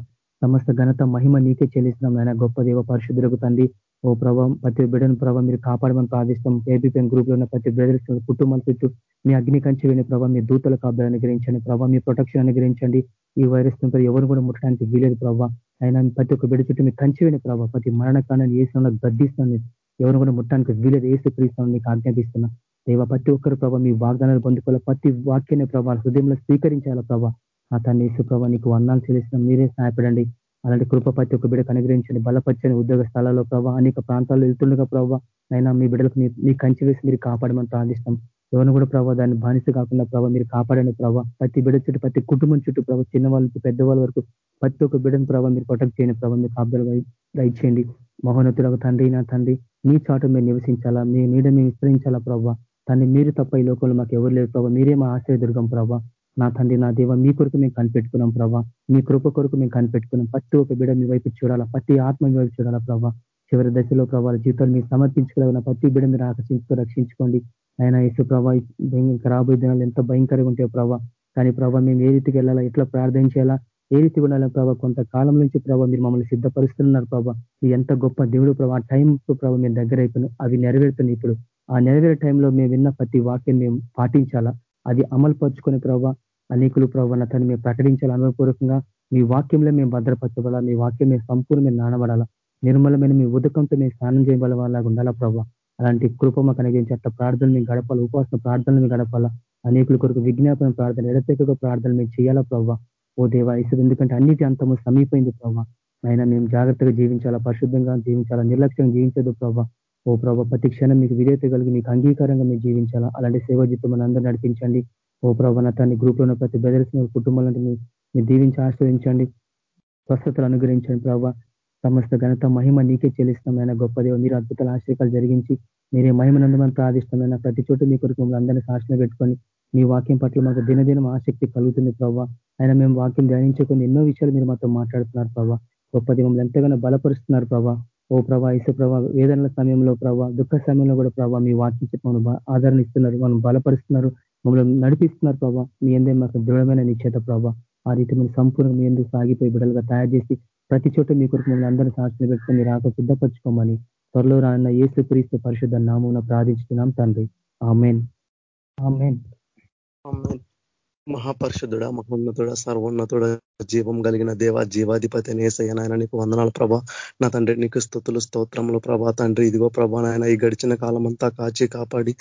సమస్త ఘనత మహిమ నీకే చెల్లిస్తున్నాం. గొప్ప దేవ పరిశుద్ధులకు తండ్రి. ఓ ప్రభావం ప్రతి బిడ్డను ప్రభావ మీరు కాపాడమని ప్రార్థిస్తాం ఏబిపిఎం గ్రూప్లో ఉన్న ప్రతి బ్రదర్స్ కుటుంబాల చుట్టూ మీ అగ్ని కంచి వెళ్ళిన ప్రభావ మీ దూతల కాబ్దాలు అనుగ్రహించండి. ప్రభావ మీ ప్రొటెక్షన్ అనుగ్రహించండి. ఈ వైరస్ ఎవరు కూడా ముట్టడానికి వీలేదు ప్రభావ అయినా ప్రతి ఒక్క బిడ్డ చుట్టూ మీకు కంచి ప్రభావ ప్రతి మరణకాలను ఏ గద్దిస్తాను ఎవరు కూడా ముట్టడానికి వీలేదు. ఏసు క్రీస్తాను మీకు ఆజ్ఞాపిస్తున్నా దేవ ప్రతి ఒక్కరు ప్రభావ మీ వాగ్దానాలు పొందుకోవాలి? ప్రతి వాక్యాన్ని ప్రభావ హృదయంలో స్వీకరించాలా ప్రభావ అతన్ని ఏసు ప్రభావ నీకు వర్ణాలు చెల్లిస్తున్నాం. మీరే సహాయపడండి. అలాంటి కృప ప్రతి ఒక్క బిడ్డకు అనుగ్రహించండి. బలపరచని ఉద్యోగ స్థలాల్లో ప్రభావ అనేక ప్రాంతాల్లో వెళ్తుండగా ప్రభావ అయినా మీ బిడ్డలకు మీ కంచి వేసి మీరు కాపాడమని ప్రార్థిస్తాం. ఎవరిని కూడా ప్రభావ దాన్ని బానిస కాకుండా ప్రభావ మీరు కాపాడండి ప్రభావ ప్రతి బిడ్డ చుట్టూ ప్రతి కుటుంబం చుట్టూ ప్రభావ చిన్నవాళ్ళ నుంచి పెద్దవాళ్ళ వరకు ప్రతి ఒక్క బిడ్డను ప్రభావ మీరు ప్రొటెక్ట్ చేయండి ప్రభావ మీరు కాపుదలు దయచేయండి. మహోన్నతులకు తండ్రి నా తండ్రి మీ చాటు మీరు నివసించాలా? మీ నీడ మేము విస్తరించాలా ప్రభావ తండ్రి మీరు తప్ప ఈ లోకంలో మాకు ఎవరు లేరు ప్రభావ మీరే మా ఆశ్రయ దుర్గం ప్రభావ నా తండ్రి నా దేవ మీ కొరకు మేము కనిపెట్టుకున్నాం ప్రభావ మీ కృప కొరకు మేము కనిపెట్టుకున్నాం. ప్రతి ఒక్క బిడ మీ వైపు చూడాలా? ప్రతి ఆత్మ మీ వైపు చూడాలా ప్రభావ చివరి దశలో ప్రభావ జీవితాలు మీరు సమర్పించుకోగలిగిన ప్రతి బిడ మీరు ఆకర్షించుకో రక్షించుకోండి. ఆయన యేసు ప్రభావ రాబోయే దినాలు ఎంత భయంకరంగా ఉంటాయో ప్రభావ కానీ ప్రభా మేము ఏ రీతికి వెళ్ళాలా ఎట్లా ప్రార్థించేలా ఏ రీతి ఉండాలా ప్రభా కొంతకాలం నుంచి ప్రభావ మీరు మమ్మల్ని సిద్ధపరుస్తున్నారు ప్రభావ ఎంత గొప్ప దేవుడు ప్రభా ఆ టైం ప్రభావ మేము దగ్గర అయిపోయినాం అవి నెరవేరుతున్నాయి ఇప్పుడు. ఆ నెరవేరే టైంలో మేము విన్న ప్రతి వాక్యం మేము పాటించాలా అది అమలు పరుచుకునే ప్రభావ అనేకులు ప్రభావ తను మేము ప్రకటించాలి అనుభవపూర్వకంగా. మీ వాక్యంలో మేము భద్రపరచబడాలా మీ వాక్యం మేము సంపూర్ణ మేము నానబడాలా. నిర్మలమైన మీ ఉదకంతో మేము స్నానం చేయబల ఉండాలా ప్రభావ అలాంటి కృప మాకు అనుగించి అట్లా ప్రార్థనలు మేము గడపాలి ఉపాసన ప్రార్థనలు మేము గడపాలా అనేకుల కొరకు విజ్ఞాపన ప్రార్థన ఎడతెక్కగా ప్రార్థన మేము చేయాలా ప్రభావ ఓ దేవా ఇసుడు ఎందుకంటే అన్నిటి అంతము సమీపైంది ప్రభావ అయినా మేము జాగ్రత్తగా జీవించాలా పరిశుద్ధంగా జీవించాలా నిర్లక్ష్యంగా జీవించదు ప్రభావ ఓ ప్రభావ ప్రతి క్షణం మీకు విధేత కలిగి మీకు అంగీకారంగా మీరు జీవించాలా? అలాంటి సేవ జీవితం మన అందరూ నడిపించండి. ఓ ప్రభావ తన గ్రూప్లో ఉన్న ప్రతి బెదర్స్ కుటుంబాలను మీరు దీవించి ఆశ్రయించండి. స్వస్థతలు అనుగ్రహించండి ప్రభావ సమస్త ఘనత మహిమ నీకే చెల్లిస్తామైన గొప్ప దేవ మీరు అద్భుతాల ఆశ్రయాలు జరిగించి మీరే మహిమనందమని ప్రార్థిష్టమైన ప్రతి చోట మీ కొరకు మమ్మల్ని అందరినీ సాక్షణ పెట్టుకొని మీ వాక్యం పట్ల మాకు దినదినం ఆసక్తి కలుగుతుంది ప్రభావ ఆయన మేము వాక్యం ధ్యానించకుండా ఎన్నో విషయాలు మీరు మాతో మాట్లాడుతున్నారు ప్రభావ గొప్ప మమ్మల్ని ఎంతగానో బలపరుస్తున్నారు ప్రభావ ఓ ప్రభా ఇసు ప్రభా వేదనల సమయంలో ప్రభావ దుఃఖ సమయంలో కూడా ప్రభావ మీ వాక్యం చెప్పి మనం ఆదరణ ఇస్తున్నారు మనం బలపరుస్తున్నారు మమ్మల్ని నడిపిస్తున్నారు ప్రభావ మీ ఎందే మాకు దృఢమైన నిశ్చేత ప్రభావ ఆ రీతి మనం సంపూర్ణ మీ ఎందుకు సాగిపోయి బిడలుగా తయారు చేసి ప్రతి చోట మీ కొరకు మమ్మల్ని అందరూ సాక్షి పెట్టుకొని మీరు ఆక సిద్ధపరచుకోమని త్వరలో రాన్న ఏసు క్రీస్తు పరిశుద్ధ నామం ప్రార్థించుతున్నాం తండ్రి. ఆమెన్. ఆమెన్. మహాపరిషుద్ధుడ మహోన్నతుడ సర్వోన్నతుడ జీవం కలిగిన దేవ జీవాధిపతి నేసయ్య నాయన నీకు వందనాలు ప్రభా. నా తండ్రి నీకు స్థుతులు స్తోత్రములు ప్రభా. తండ్రి ఇదిగో ప్రభా నాయన ఈ గడిచిన కాలం అంతా కాచి కాపాడి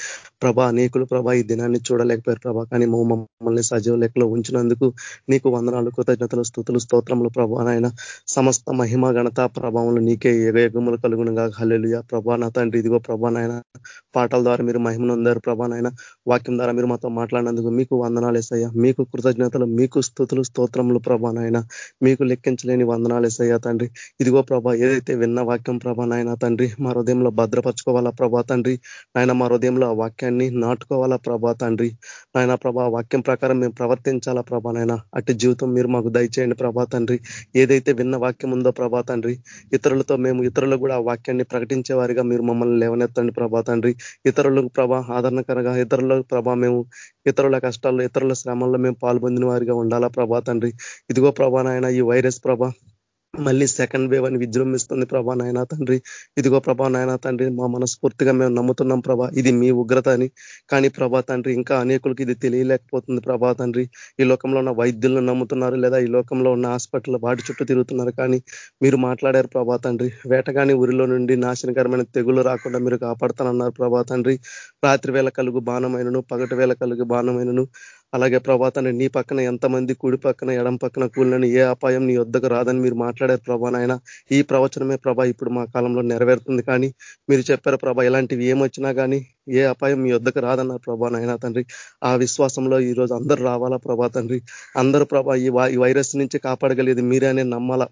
ప్రభా అనేకులు ప్రభా ఈ దినాన్ని చూడలేకపోయారు ప్రభా. కానీ మమ్మల్ని సజీవ లెక్కలో ఉంచినందుకు నీకు వందనాలు కృతజ్ఞతలు స్థుతులు స్తోత్రములు ప్రభా నాయన. సమస్త మహిమ గణత ప్రభావంలో నీకే వేగములు కలుగునగా హల్లెలుయ ప్రభా. నా తండ్రి ఇదిగో ప్రభా నాయన పాటల ద్వారా మీరు మహిమనుందారు ప్రభా నాయన. వాక్యం ద్వారా మీరు మాతో మాట్లాడినందుకు మీకు వందనాలు వేసయ్యా మీకు కృతజ్ఞతలు మీకు స్థుతులు స్తోత్రములు ప్రభా నాయన మీకు లెక్కించలేని వందనాలు ఎసయ్యా తండ్రి. ఇదిగో ప్రభా ఏదైతే విన్న వాక్యం ప్రభా నాయన తండ్రి మా హృదయంలో భద్రపరచుకోవాలా ప్రభా తండ్రి. నాయన మా హృదయంలో ఆ వాక్యాన్ని నాటుకోవాలా ప్రభా తండ్రి. నాయన ప్రభా వాక్యం ప్రకారం మేము ప్రవర్తించాలా ప్రభా నాయన. అట్టి జీవితం మీరు మాకు దయచేయండి ప్రభా తండ్రి. ఏదైతే విన్న వాక్యం ఉందో ప్రభా తండ్రి ఇతరులతో మేము ఇతరులకు కూడా ఆ వాక్యాన్ని ప్రకటించే వారిగా మీరు మమ్మల్ని లేవనెత్తండి ప్రభా తండ్రి. ఇతరులకు ప్రభా ఆదరణకరంగా ఇతరులకు ప్రభా మేము ఇతరుల కష్టాల్లో ఇతరుల శ్రమంలో మేము పాల్పొందిన వారిగా ఉండాలా ప్రభా తండ్రి. ఇదిగో ప్రభా నాయన ఈ వైరస్ ప్రభా మళ్ళీ సెకండ్ వేవ్ అని విజృంభిస్తుంది ప్రభా నాయన తండ్రి. ఇదిగో ప్రభా నాయన తండ్రి మా మనస్ఫూర్తిగా మేము నమ్ముతున్నాం ప్రభా ఇది మీ ఉగ్రత అని. కానీ ప్రభా తండ్రి ఇంకా అనేకులకి ఇది తెలియలేకపోతుంది ప్రభా తండ్రి. ఈ లోకంలో ఉన్న వైద్యులను నమ్ముతున్నారు లేదా ఈ లోకంలో ఉన్న హాస్పిటల్ వాటి చుట్టూ తిరుగుతున్నారు. కానీ మీరు మాట్లాడారు ప్రభా తండ్రి వేటగాని ఊరిలో నుండి నాశనకరమైన తెగులు రాకుండా మీరు కాపాడుతానన్నారు ప్రభా తండ్రి. రాత్రి వేళ కలుగు బాణమైనను పగటి వేళ కలుగు బాణమైనను అలాగే ప్రభాతాన్ని నీ పక్కన ఎంతమంది కుడి పక్కన ఎడం పక్కన కూలినని ఏ అపాయం నీ వద్దకు రాదని మీరు మాట్లాడారు ప్రభా నాయన. ఈ ప్రవచనమే ప్రభా ఇప్పుడు మా కాలంలో నెరవేరుతుంది. కానీ మీరు చెప్పారు ప్రభా ఇలాంటివి ఏమొచ్చినా కానీ ఏ అపాయం మీ వద్దకు రాదన్నారు ప్రభా నాయన తండ్రి. ఆ విశ్వాసంలో ఈ రోజు అందరూ రావాలా ప్రభా తండ్రి? అందరూ ప్రభా ఈ వైరస్ నుంచి కాపాడగలిగేది మీరే నమ్మాలా?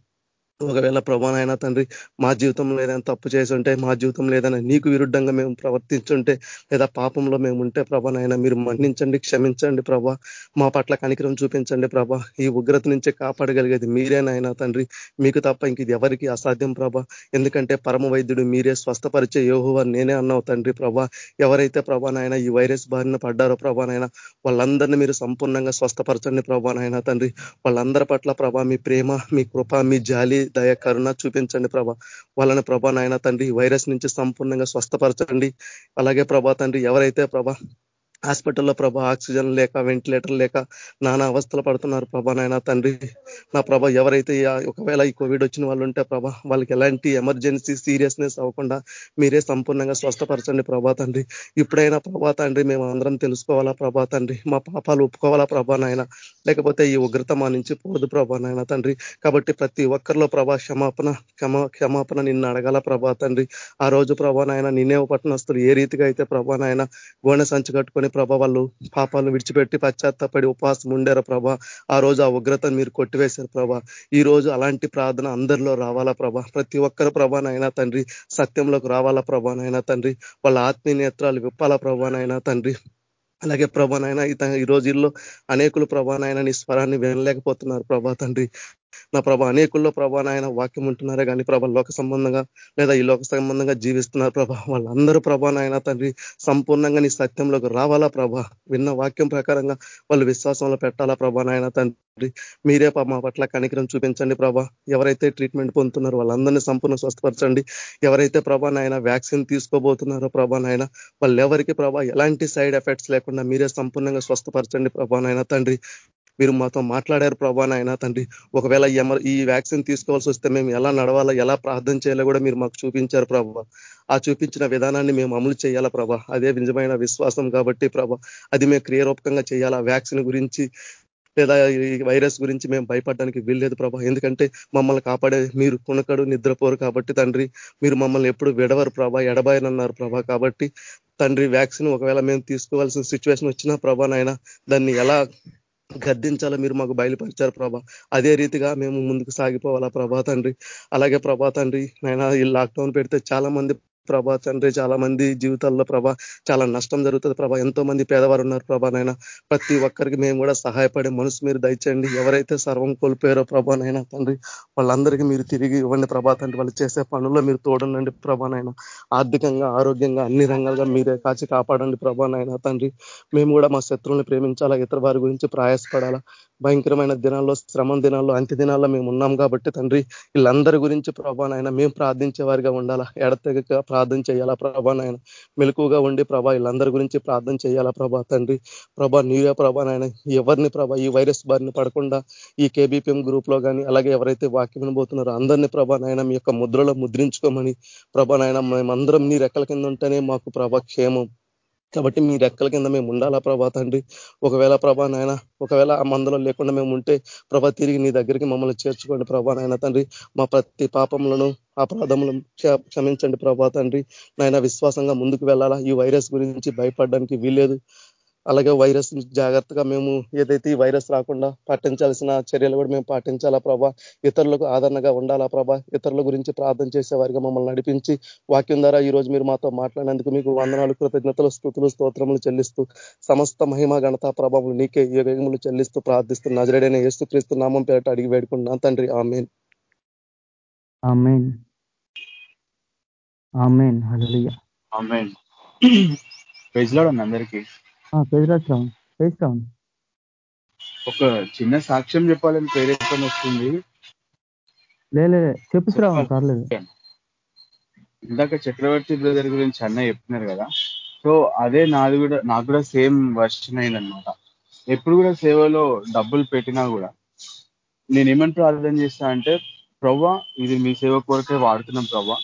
ఒకవేళ ప్రభానైనా తండ్రి మా జీవితంలో ఏదైనా తప్పు చేసి ఉంటే మా జీవితంలో ఏదైనా నీకు విరుద్ధంగా మేము ప్రవర్తించుంటే లేదా పాపంలో మేము ఉంటే ప్రభానైనా మీరు మన్నించండి క్షమించండి ప్రభా. మా పట్ల కనికరం చూపించండి ప్రభా. ఈ ఉగ్రత నుంచి కాపాడగలిగేది మీరేనైనా తండ్రి. మీకు తప్ప ఇంక ఇది ఎవరికి అసాధ్యం ప్రభా. ఎందుకంటే పరమ వైద్యుడు మీరే స్వస్థపరిచే యోహువ నేనే అన్నావు తండ్రి ప్రభా. ఎవరైతే ప్రభానైనా ఈ వైరస్ బారిన పడ్డారో ప్రభానైనా వాళ్ళందరినీ మీరు సంపూర్ణంగా స్వస్థపరచండి ప్రభానైనా తండ్రి. వాళ్ళందరి పట్ల ప్రభా మీ ప్రేమ మీ కృప మీ జాలి దయ కరుణ చూపించండి ప్రభా. వాళ్ళని ప్రభా నాయన తండ్రి వైరస్ నుంచి సంపూర్ణంగా స్వస్థపరచండి. అలాగే ప్రభా తండ్రి ఎవరైతే ప్రభా హాస్పిటల్లో ప్రభా ఆక్సిజన్ లేక వెంటిలేటర్ లేక నానా అవస్థలు పడుతున్నారు ప్రభా నాయన తండ్రి. నా ప్రభ ఎవరైతే ఒకవేళ ఈ కోవిడ్ వచ్చిన వాళ్ళు ఉంటే ప్రభా వాళ్ళకి ఎలాంటి ఎమర్జెన్సీ సీరియస్నెస్ అవ్వకుండా మీరే సంపూర్ణంగా స్వస్థపరచండి ప్రభా తండ్రి. ఇప్పుడైనా ప్రభా తండ్రి మేము అందరం తెలుసుకోవాలా ప్రభా తండ్రి? మా పాపాలు ఒప్పుకోవాలా ప్రభా నాయన? లేకపోతే ఈ ఉగ్రత మా నుంచి పోదు ప్రభా నాయన తండ్రి. కాబట్టి ప్రతి ఒక్కరిలో ప్రభా క్షమాపణ క్షమా క్షమాపణ నిన్ను అడగాల ప్రభా తండ్రి. ఆ రోజు ప్రభా నాయన నిన్నే పట్టణస్తులు ఏ రీతిగా అయితే ప్రభా నాయన గోనె సంచి కట్టుకొని చేసుకొని ప్రభా వాళ్ళు పాపాలను విడిచిపెట్టి పశ్చాత్తపడి ఉపవాసం ఉండారు ప్రభా. ఆ రోజు ఆ ఉగ్రతను మీరు కొట్టివేశారు ప్రభా. ఈ రోజు అలాంటి ప్రార్థన అందరిలో రావాలా ప్రభా? ప్రతి ఒక్కరు ప్రభానైనా తండ్రి సత్యంలోకి రావాలా ప్రభానైనా తండ్రి? వాళ్ళ ఆత్మీయ నేత్రాలు విప్పాలా ప్రభానైనా తండ్రి? అలాగే ప్రభానైనా ఈ రోజుల్లో అనేకులు ప్రభానైనా నీ స్వరాన్ని వినలేకపోతున్నారు ప్రభా తండ్రి. నా ప్రభా అనేకుల్లో ప్రభా నాయన వాక్యం ఉంటున్నారే కానీ ప్రభా లోక సంబంధంగా లేదా ఈ లోక సంబంధంగా జీవిస్తున్నారు ప్రభా. వాళ్ళందరూ ప్రభా నాయన తండ్రి సంపూర్ణంగా నీ సత్యంలోకి రావాలా ప్రభా? విన్న వాక్యం ప్రకారంగా వాళ్ళు విశ్వాసంలో పెట్టాలా ప్రభా నాయన తండ్రి? మీరే మా పట్ల కనికరం చూపించండి ప్రభా. ఎవరైతే ట్రీట్మెంట్ పొందుతున్నారో వాళ్ళందరినీ సంపూర్ణ స్వస్థపరచండి. ఎవరైతే ప్రభా నాయన వ్యాక్సిన్ తీసుకోబోతున్నారో ప్రభా నాయన వాళ్ళు ఎవరికి ప్రభా ఎలాంటి సైడ్ ఎఫెక్ట్స్ లేకుండా మీరే సంపూర్ణంగా స్వస్థపరచండి ప్రభా నాయన తండ్రి. మీరు మాతో మాట్లాడారు ప్రభా నాయన తండ్రి. ఒకవేళ ఈ వ్యాక్సిన్ తీసుకోవాల్సి వస్తే మేము ఎలా నడవాలా ఎలా ప్రార్థన చేయాలో కూడా మీరు మాకు చూపించారు ప్రభా. ఆ చూపించిన విధానాన్ని మేము అమలు చేయాలా ప్రభా. అదే నిజమైన విశ్వాసం కాబట్టి ప్రభా అది మేము క్రియారూపకంగా చేయాలా. వ్యాక్సిన్ గురించి లేదా ఈ వైరస్ గురించి మేము భయపడడానికి వీల్లేదు ప్రభా. ఎందుకంటే మమ్మల్ని కాపాడే మీరు కునకడు నిద్రపోరు కాబట్టి తండ్రి మీరు మమ్మల్ని ఎప్పుడు విడవరు ప్రభా ఎడబాయనన్నారు ప్రభా కాబట్టి తండ్రి వ్యాక్సిన్ ఒకవేళ మేము తీసుకోవాల్సిన సిచ్యువేషన్ వచ్చినా ప్రభా నాయన దాన్ని ఎలా గద్దించాలో? మీరు మాకు బయలుపరిచారు ప్రభా. అదే రీతిగా మేము ముందుకు సాగిపోవాలా ప్రభా తండ్రి? అలాగే ప్రభా తండ్రి నైనా ఈ లాక్డౌన్ పెడితే చాలా మంది ప్రభా తండ్రి చాలా మంది జీవితాల్లో ప్రభా చాలా నష్టం జరుగుతుంది ప్రభా. ఎంతో మంది పేదవారు ఉన్నారు ప్రభా నైనా ప్రతి ఒక్కరికి మేము కూడా సహాయపడే మనసు మీరు దయచేయండి. ఎవరైతే సర్వం కోల్పోయారో ప్రభా నైనా తండ్రి వాళ్ళందరికీ మీరు తిరిగి ఇవ్వండి ప్రభా తండ్రి. వాళ్ళు చేసే పనుల్లో మీరు తోడండి ప్రభా నైనా ఆర్థికంగా ఆరోగ్యంగా అన్ని రంగాలుగా మీరే కాచి కాపాడండి ప్రభానైనా తండ్రి. మేము కూడా మా శత్రువుని ప్రేమించాలా? ఇతర వారి గురించి ప్రయాసపడాలా? భయంకరమైన దినాల్లో శ్రమం దినాల్లో అంత్య దినాల్లో మేము ఉన్నాం కాబట్టి తండ్రి వీళ్ళందరి గురించి ప్రభా నాయన మేము ప్రార్థించే వారిగా ఉండాలా? ఎడతెగక ప్రార్థన చేయాలా ప్రభా నాయన? మెలకుగా ఉండి ప్రభా వీళ్ళందరి గురించి ప్రార్థన చేయాలా ప్రభా తండ్రి? ప్రభా నీవే ప్రభా ఎవరిని ప్రభా ఈ వైరస్ బారిన పడకుండా ఈ కేబీపీఎం గ్రూప్లో కానీ అలాగే ఎవరైతే వాక్యం పోతున్నారో అందరినీ ప్రభా నాయన మీ యొక్క ముద్రలో ముద్రించుకోమని ప్రభా నాయన మేమందరం నీ రెక్కల కింద ఉంటేనే మాకు ప్రభా క్షేమం. కాబట్టి మీ రెక్కల కింద మేము ఉండాలా ప్రభా తండ్రి? ఒకవేళ ప్రభా నాయన ఒకవేళ ఆ మందలో లేకుండా మేము ఉంటే ప్రభా తిరిగి నీ దగ్గరికి మమ్మల్ని చేర్చుకోండి ప్రభా నాయన తండ్రి. మా ప్రతి పాపములను అపరాధములను క్షమించండి ప్రభా తండ్రి. నాయన విశ్వాసంగా ముందుకు వెళ్ళాలా? ఈ వైరస్ గురించి భయపడడానికి వీల్లేదు. అలాగే వైరస్ జాగ్రత్తగా మేము ఏదైతే ఈ వైరస్ రాకుండా పాటించాల్సిన చర్యలు కూడా మేము పాటించాలా ప్రభా? ఇతరులకు ఆదరణగా ఉండాలా ప్రభా? ఇతరుల గురించి ప్రార్థన చేసే వారిగా మమ్మల్ని నడిపించి వాక్యం ద్వారా ఈ రోజు మీరు మాతో మాట్లాడినందుకు మీకు వందనాలు కృతజ్ఞతలు స్థుతులు స్తోత్రములు చెల్లిస్తూ సమస్త మహిమ గణత ప్రభావం నీకే యుగములు చెల్లిస్తూ ప్రార్థిస్తూ నజరేడైన యేసుక్రీస్తు నామం పేట అడిగి వేడుకున్నాను తండ్రి amen. Amen. Amen. Hallelujah. Amen. ప్రైజ్లో అందరికీ. ఒక చిన్న సాక్ష్యం చెప్పాలని ప్రేరేపణ వస్తుంది. లేదు చెప్పు శ్రావణ్ పర్లేదు. ఇందాక చక్రవర్తి బ్రదర్ గురించి అన్న చెప్తున్నారు కదా. సో అదే నాది కూడా నాకు కూడా సేమ్ వర్షన్ అయిందనమాట ఎప్పుడు కూడా సేవలో డబ్బులు పెట్టినా కూడా నేను ఏమని ప్రార్థన చేస్తా అంటే ప్రభా ఇది మీ సేవ కొరకే వాడుతున్నాం ప్రభా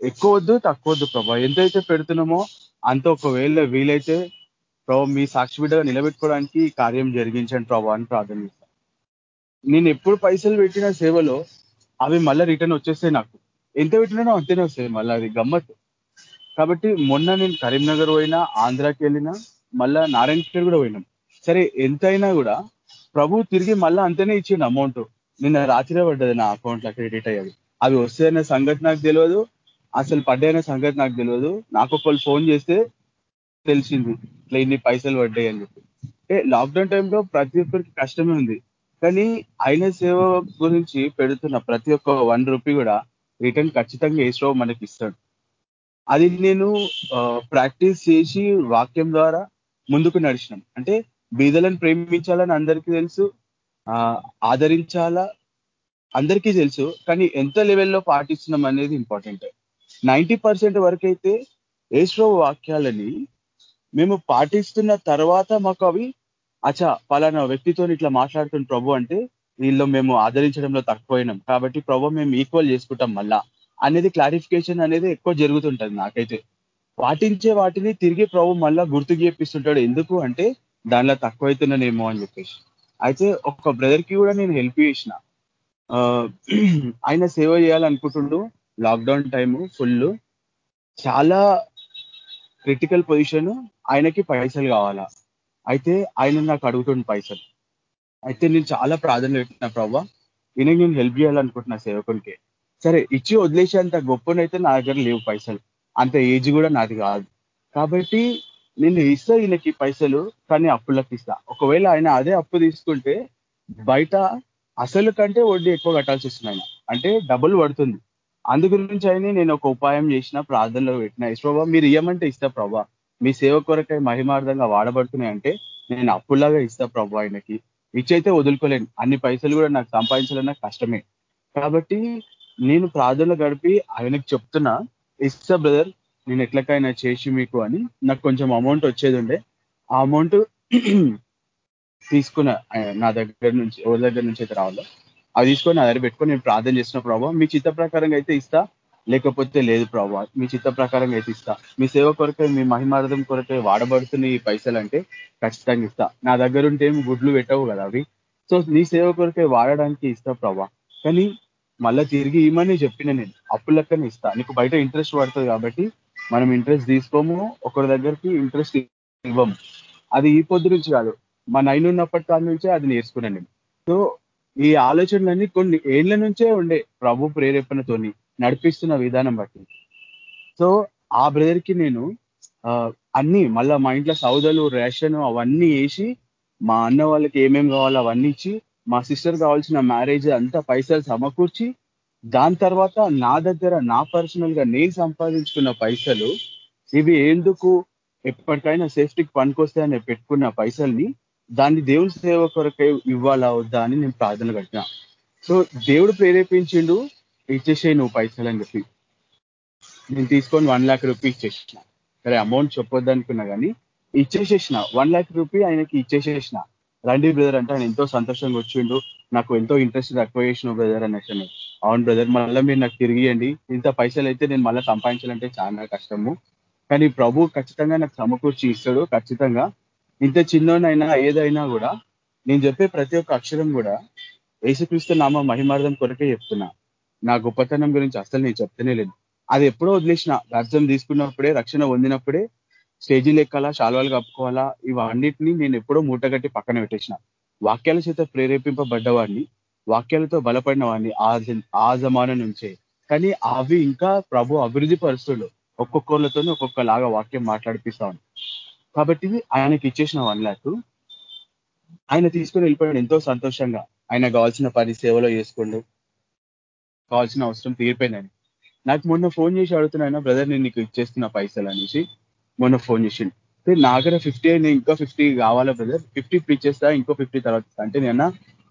ఎక్కువ వద్దు తక్కువ వద్దు ప్రభా ఎంతైతే పెడుతున్నామో అంత ఒకవేళ వీలైతే ప్రభావ మీ సాక్షి బిడ్డగా నిలబెట్టుకోవడానికి కార్యం జరిగించండి ప్రభావ అని ప్రార్థన చేస్తాను నేను ఎప్పుడు పైసలు పెట్టిన సేవలో అవి మళ్ళీ రిటర్న్ వచ్చేస్తాయి నాకు. ఎంత పెట్టినానో అంతేనే వస్తాయి. మళ్ళీ అది గమ్మత్ కాబట్టి మొన్న నేను కరీంనగర్ పోయినా ఆంధ్రాకి వెళ్ళినా మళ్ళా నారాయణపేట కూడా పోయినాం. సరే ఎంతైనా కూడా ప్రభు తిరిగి మళ్ళీ అంతనే ఇచ్చిండు అమౌంట్ నిన్న రాత్రి పడ్డది నా అకౌంట్లో క్రెడిట్ అయ్యేది. అవి వస్తాయనే సంగతి నాకు తెలియదు అసలు పడ్డాయనే సంగతి నాకు తెలియదు నాకు ఒకళ్ళు ఫోన్ చేస్తే తెలిసింది. ఇట్లా ఇన్ని పైసలు పడ్డాయి అని చెప్పి. అంటే లాక్డౌన్ టైంలో ప్రతి ఒక్కరికి కష్టమే ఉంది. కానీ ఆయన సేవ గురించి పెడుతున్న ప్రతి ఒక్క వన్ రూపీ కూడా రిటర్న్ ఖచ్చితంగా ఏసో మనకి ఇస్తాడు. అది నేను ప్రాక్టీస్ చేసి వాక్యం ద్వారా ముందుకు నడిచినాం. అంటే బీదలను ప్రేమించాలని అందరికీ తెలుసు ఆదరించాలా అందరికీ తెలుసు కానీ ఎంత లెవెల్లో పాటిస్తున్నాం అనేది ఇంపార్టెంట్. నైంటీ పర్సెంట్ వరకు అయితే ఏశ్వ వాక్యాలని మేము పాటిస్తున్న తర్వాత మాకు అవి అచ్చా పలానా వ్యక్తితో ఇట్లా మాట్లాడుతున్న ప్రభు అంటే వీళ్ళు మేము ఆదరించడంలో తక్కువైనాం. కాబట్టి ప్రభు మేము ఈక్వల్ చేసుకుంటాం మళ్ళా. అనేది క్లారిఫికేషన్ అనేది ఎక్కువ జరుగుతుంటుంది నాకైతే. పాటించే వాటిని తిరిగి ప్రభు మళ్ళా గుర్తు చేపిస్తుంటాడు. ఎందుకు అంటే దానిలో తక్కువైతున్నానేమో అని చెప్పేసి. అయితే ఒక బ్రదర్కి కూడా నేను హెల్ప్ చేసిన. ఆయన సేవ చేయాలనుకుంటుండు. లాక్డౌన్ టైము ఫుల్ చాలా క్రిటికల్ పొజిషన్ ఆయనకి పైసలు కావాలా? అయితే ఆయన నాకు అడుగుతుండే పైసలు. అయితే నేను చాలా ప్రాధాన్యత పెట్టిన ప్రభావ ఈయనకి నేను హెల్ప్ చేయాలనుకుంటున్నా సేవకునికి. సరే ఇచ్చి వదిలేసేంత గొప్పనైతే నా దగ్గర లేవు పైసలు. అంత ఏజ్ కూడా నాది కాదు. కాబట్టి నేను ఇస్తా ఈయనకి పైసలు కానీ అప్పులకు ఇస్తా. ఒకవేళ ఆయన అదే అప్పు తీసుకుంటే బయట అసలు కంటే వడ్డీ ఎక్కువ కట్టాల్సి వస్తుంది ఆయన. అంటే డబ్బులు పడుతుంది. అందు గురించి అయినా నేను ఒక ఉపాయం చేసిన ప్రార్థనలో పెట్టిన. ప్రభావ మీరు ఇయ్యమంటే ఇస్తా ప్రభా మీ సేవ కొరకై మహిమార్థంగా వాడబడుతున్నాయి అంటే నేను అప్పులాగా ఇస్తా ప్రభు ఆయనకి. ఇచ్చైతే వదులుకోలేను. అన్ని పైసలు కూడా నాకు సంపాదించాలన్నా కష్టమే. కాబట్టి నేను ప్రార్థనలు గడిపి ఆయనకి చెప్తున్నా ఇస్తా బ్రదర్ నేను ఎట్లకైనా చేసి మీకు అని. నాకు కొంచెం అమౌంట్ వచ్చేది ఉండే ఆ అమౌంట్ తీసుకున్న నా దగ్గర నుంచి ఎవరి దగ్గర నుంచి అయితే రావాలో అవి తీసుకొని నా దగ్గర పెట్టుకొని నేను ప్రార్థన చేసిన ప్రభావ మీ చిత్త ప్రకారంగా అయితే ఇస్తా. లేకపోతే లేదు ప్రభావ మీ చిత్త ప్రకారం అయితే ఇస్తా. మీ సేవ కొరకే మీ మహిమార్థం కొరకే వాడబడుతున్న ఈ పైసలు అంటే ఖచ్చితంగా ఇస్తా. నా దగ్గర ఉంటే ఏమి గుడ్లు పెట్టవు కదా అవి. సో నీ సేవ కొరకే వాడడానికి ఇస్తా ప్రభా. కానీ మళ్ళా తిరిగి ఇమని చెప్పిన నేను. అప్పులక్కనే ఇస్తా. నీకు బయట ఇంట్రెస్ట్ పడుతుంది కాబట్టి మనం ఇంట్రెస్ట్ తీసుకోము ఒకరి దగ్గరికి ఇంట్రెస్ట్ ఇవ్వము. అది ఈ పొద్దు నుంచి కాదు. మా నైన్ ఉన్నప్పటి కాదు నుంచే అది నేర్చుకున్నాను నేను. సో ఈ ఆలోచనలన్నీ కొన్ని ఏళ్ళ నుంచే ఉండే ప్రభు ప్రేరేపణతోని. నడిపిస్తున్న విధానం బట్టి. సో ఆ బ్రదర్కి నేను అన్ని మళ్ళా మా ఇంట్లో సౌదలు రేషన్ అవన్నీ వేసి మా అన్న వాళ్ళకి ఏమేమి కావాలో అవన్నీ ఇచ్చి మా సిస్టర్ కావాల్సిన మ్యారేజ్ అంతా పైసలు సమకూర్చి దాని తర్వాత నా దగ్గర నా పర్సనల్గా నేను సంపాదించుకున్న పైసలు ఇవి ఎందుకు ఎప్పటికైనా సేఫ్టీకి పనికొస్తాయని పెట్టుకున్న పైసల్ని దాన్ని దేవుని సేవ కొరకే ఇవ్వాలా వద్దా అని నేను ప్రార్థన కట్టిన. సో దేవుడు ప్రేరేపించిండు ఇచ్చేసేయి నువ్వు పైసలు అని చెప్పి. నేను తీసుకొని వన్ ల్యాక్ రూపీ ఇచ్చేసిన సరే అమౌంట్ చెప్పొద్దు అనుకున్నా కానీ ఇచ్చేసేసిన. వన్ ల్యాక్ రూపీ ఆయనకి ఇచ్చేసేసిన. రండి బ్రదర్ అంటే ఆయన ఎంతో సంతోషంగా వచ్చిండు. నాకు ఎంతో ఇంట్రెస్ట్ తక్కువ చేసిన బ్రదర్ అని అవును బ్రదర్ మళ్ళీ మీరు నాకు తిరిగియండి. ఇంత పైసలు అయితే నేను మళ్ళీ సంపాదించాలంటే చాలా కష్టము. కానీ ప్రభు ఖచ్చితంగా నాకు సమకూర్చి ఇస్తాడు ఖచ్చితంగా. ఇంత చిన్నోనైనా ఏదైనా కూడా నేను చెప్పే ప్రతి ఒక్క అక్షరం కూడా యేసుక్రీస్తు నామ మహిమార్థం కొరకే చెప్తున్నా. నా గొప్పతనం గురించి అసలు నేను చెప్తనే లేదు. అది ఎప్పుడో వదిలేసిన. రాజ్యం తీసుకున్నప్పుడే రక్షణ పొందినప్పుడే స్టేజీలు ఎక్కాలా శాల్వాలు కప్పుకోవాలా ఇవన్నిటిని నేను ఎప్పుడో మూటగట్టి పక్కన పెట్టేసిన. వాక్యాల చేత ప్రేరేపింపబడ్డవాడిని వాక్యాలతో బలపడిన వాడిని ఆ జమాన నుంచే. కానీ అవి ఇంకా ప్రభు అభివృద్ధి పరుస్తుడు. ఒక్కొక్కరితో ఒక్కొక్కలాగా వాక్యం మాట్లాడిపిస్తా కాబట్టి ఆయనకి ఇచ్చేసిన వన్ ల్యాక్ ఆయన తీసుకుని వెళ్ళిపోయాడు ఎంతో సంతోషంగా. ఆయన కావాల్సిన పని సేవలో చేసుకోండు కావాల్సిన అవసరం తీరిపోయిందని. నాకు మొన్న ఫోన్ చేసి అడుగుతున్నా బ్రదర్ నేను నీకు ఇచ్చేస్తున్న పైసలు అనేసి మొన్న ఫోన్ చేసిండు. నా దగ్గర ఫిఫ్టీ అయినా ఇంకా ఫిఫ్టీ కావాలా బ్రదర్? ఫిఫ్టీ ఇచ్చేస్తా ఇంకో ఫిఫ్టీ తర్వాత అంటే నేను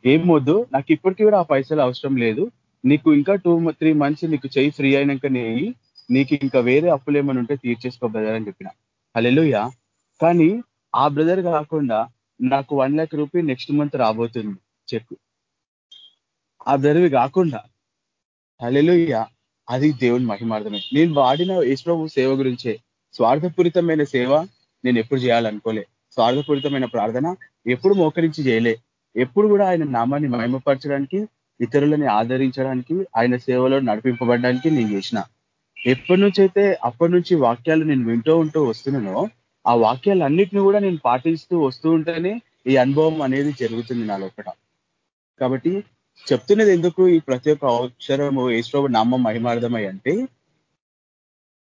ఏం వద్దు. నాకు ఇప్పటికీ కూడా ఆ పైసలు అవసరం లేదు. నీకు ఇంకా టూ త్రీ మంత్స్ నీకు చేయి ఫ్రీ అయినాక నేయి నీకు ఇంకా వేరే అప్పులు ఏమైనా ఉంటే తీర్చేసుకో బ్రదర్ అని చెప్పిన. హలెలుయా కానీ ఆ బ్రదర్ కాకుండా నాకు one lakh rupee next month రాబోతుంది చెక్ ఆ బ్రదర్వి కాకుండా హలెలుయ్య అది దేవుని మహిమార్థమే. నేను వాడిన యేసుప్రభు సేవ గురించే. స్వార్థపూరితమైన సేవ నేను ఎప్పుడు చేయాలనుకోలే. స్వార్థపూరితమైన ప్రార్థన ఎప్పుడు మోకరించి చేయలే. ఎప్పుడు కూడా ఆయన నామాన్ని మహిమపరచడానికి ఇతరులని ఆదరించడానికి ఆయన సేవలో నడిపింపబడడానికి నేను చేసిన. ఎప్పటి నుంచి అయితే అప్పటి నుంచి వాక్యాలు నేను వింటూ ఉంటూ వస్తున్నానో ఆ వాక్యాలన్నిటిని కూడా నేను పాటిస్తూ వస్తూ ఉంటేనే ఈ అనుభవం అనేది జరుగుతుంది నా లోపల. కాబట్టి చెప్తున్నది ఎందుకు? ఈ ప్రతి ఒక్క అక్షరము ఈశ్వరు నామం మహిమార్థమై అంటే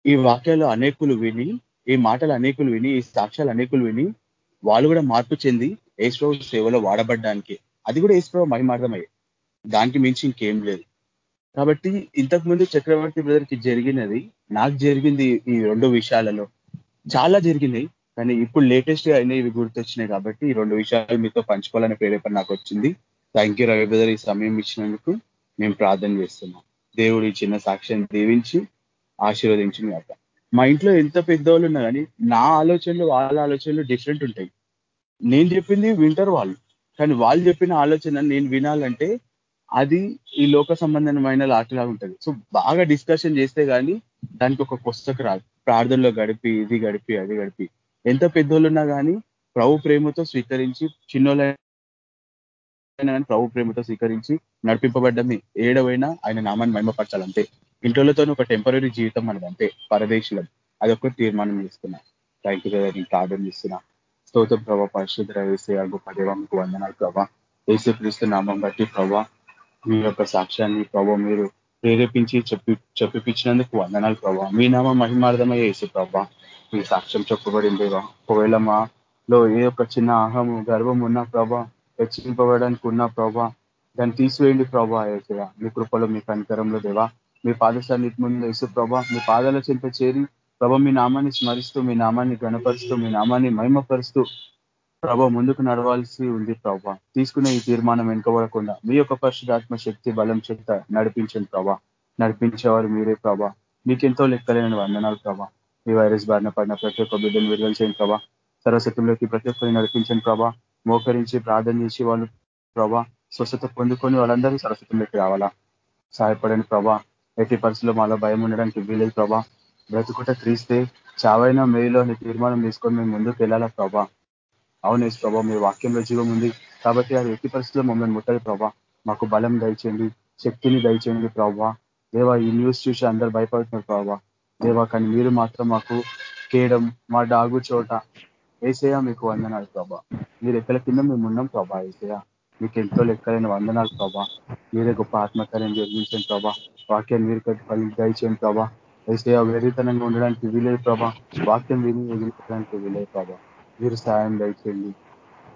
ఈ వాక్యాలు అనేకులు విని ఈ మాటలు అనేకులు విని ఈ సాక్ష్యాలు అనేకులు విని వాళ్ళు కూడా మార్పు చెంది ఏశ్వరు సేవలో వాడబడ్డానికి. అది కూడా ఏశ్వర మహిమార్థమయ్యే దానికి మించి ఇంకేం లేదు. కాబట్టి ఇంతకు ముందు చక్రవర్తి బ్రదర్కి జరిగినది నాకు జరిగింది ఈ రెండు విషయాలలో. చాలా జరిగినాయి కానీ ఇప్పుడు లేటెస్ట్గా అయినా ఇవి గుర్తొచ్చినాయి కాబట్టి ఈ రెండు విషయాలు మీతో పంచుకోవాలనే ప్రేరేపణ నాకు వచ్చింది థ్యాంక్ యూ రవి బ్రదర్ ఈ సమయం ఇచ్చినందుకు మేము ప్రార్థన చేస్తున్నాం. దేవుడు ఈ చిన్న సాక్ష్యాన్ని దీవించి ఆశీర్వదించి మా ఇంట్లో ఎంత పెద్దవాళ్ళు ఉన్నా కానీ నా ఆలోచనలు వాళ్ళ ఆలోచనలు డిఫరెంట్ ఉంటాయి. నేను చెప్పింది వింటారు వాళ్ళు. కానీ వాళ్ళు చెప్పిన ఆలోచన నేను వినాలంటే అది ఈ లోక సంబంధమైన లాటలా ఉంటుంది. సో బాగా డిస్కషన్ చేస్తే కానీ దానికి ఒక పుస్తక రాదు. ప్రార్థనలో గడిపి ఇది గడిపి అది గడిపి. ఎంత పెద్దోళ్ళున్నా కానీ ప్రభు ప్రేమతో స్వీకరించి కానీ ప్రభు ప్రేమతో స్వీకరించి నడిపింపబడ్డమే. ఏడవైనా ఆయన నామాన్ని మహిమపరచాలంటే ఇంట్లోతో ఒక టెంపరీ జీవితం మనది అంతే పరదేశులం. అదొక తీర్మానం చేస్తున్నా. థ్యాంక్ యూ నేను ప్రార్థన చేస్తున్నా. స్తోత్ర ప్రభా. పరిశుద్ధ వేసే గొప్ప దేవానికి వందనాలు ప్రభా. యేసుక్రీస్తు నామం బట్టి ప్రభా మీ యొక్క సాక్ష్యాన్ని ప్రభా మీరు ప్రేరేపించి చెప్పి చెప్పిపించినందుకు వందనాలు ప్రభా. మీ నామ మహిమార్థమయ్యే వేసే ప్రభా. మీ సాక్ష్యం చెప్పబడింది ఒకవేళ మాలో ఏ ఒక చిన్న అహము గర్వం ఉన్నా ప్రభా హెచ్చరింపబడడానికి ఉన్న ప్రభా దాన్ని తీసివేయండి ప్రభా ఏసయ మీ కృపలో మీ కనికరంలో దేవా. మీ పాదశానికి ముందు యేసు ప్రభా మీ పాదాల చెంత చేరి ప్రభా మీ నామాన్ని స్మరిస్తూ మీ నామాన్ని గణపరుస్తూ మీ నామాన్ని మహిమపరుస్తూ ప్రభా ముందుకు నడవాల్సి ఉంది ప్రభా. తీసుకునే ఈ తీర్మానం వెనుకబడకుండా మీ యొక్క పరిశుధాత్మ శక్తి బలం చేత నడిపించండి ప్రభా. నడిపించేవారు మీరే ప్రభా. మీకెంతో లెక్కలేని వందనాలు ప్రభా. మీ వైరస్ బారిన పడిన ప్రతి ఒక్క బిడ్డను విడుదల చేయండి ప్రభా. సరస్వతంలోకి ప్రతి ఒక్కరిని నడిపించండి ప్రభా. మోకరించి ప్రార్థన చేసి వాళ్ళు ప్రభా స్వస్థత పొందుకొని వాళ్ళందరూ సరస్వతంలోకి రావాలా? సహాయపడని ప్రభా. ఎట్టి పరిస్థితుల్లో మాలో భయం ఉండడానికి వీలేదు ప్రభా. బ్రతుకుట క్రీస్తే చావైన మేలో తీర్మానం తీసుకొని మేము ముందుకు వెళ్ళాలా ప్రభా? అవునేసి ప్రభా మీ వాక్యంలో జీవం ఉంది కాబట్టి అది ఎట్టి పరిస్థితుల్లో మమ్మల్ని ముట్టదు ప్రభా. మాకు బలం దయచేయండి శక్తిని దయచేయండి ప్రభా. దేవా ఈ న్యూస్ చూసి అందరు భయపడుతున్నారు ప్రభా. దేవా కానీ మీరు మాత్రం మాకు కేయడం మా డాగు చోట ఏసయా మీకు వందనాలు ప్రభా మీరు ఎక్కడ కింద మేము ఉన్నాం ప్రభా ఏసయా మీకు ఎంతో లెక్కలైన వందనాలు ప్రభా మీరే గొప్ప ఆత్మకార్యం జరిగించండి ప్రభా వాక్యాన్ని మీరు కట్టి ఫలి దయచేయండి ప్రభా ఏసయా వెరితనంగా ఉండడానికి వీలేదు ప్రభా వాక్యం విని ఎగిరించడానికి వీలేదు ప్రభా మీరు సాయం దయచేయండి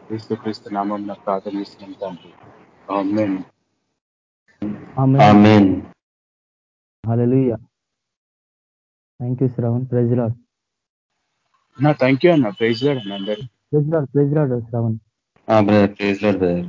క్రీస్తు క్రీస్తు నామం నాకు ప్రార్థనిస్తున్నాం తండ్రి amen hallelujah thank you Shravan praise lord నా థ్యాంక్ యూ అన్న. ప్రైజ్ గాడ్ అన్న అందరు praise lord praise lord Shravan. Brother praise lord brother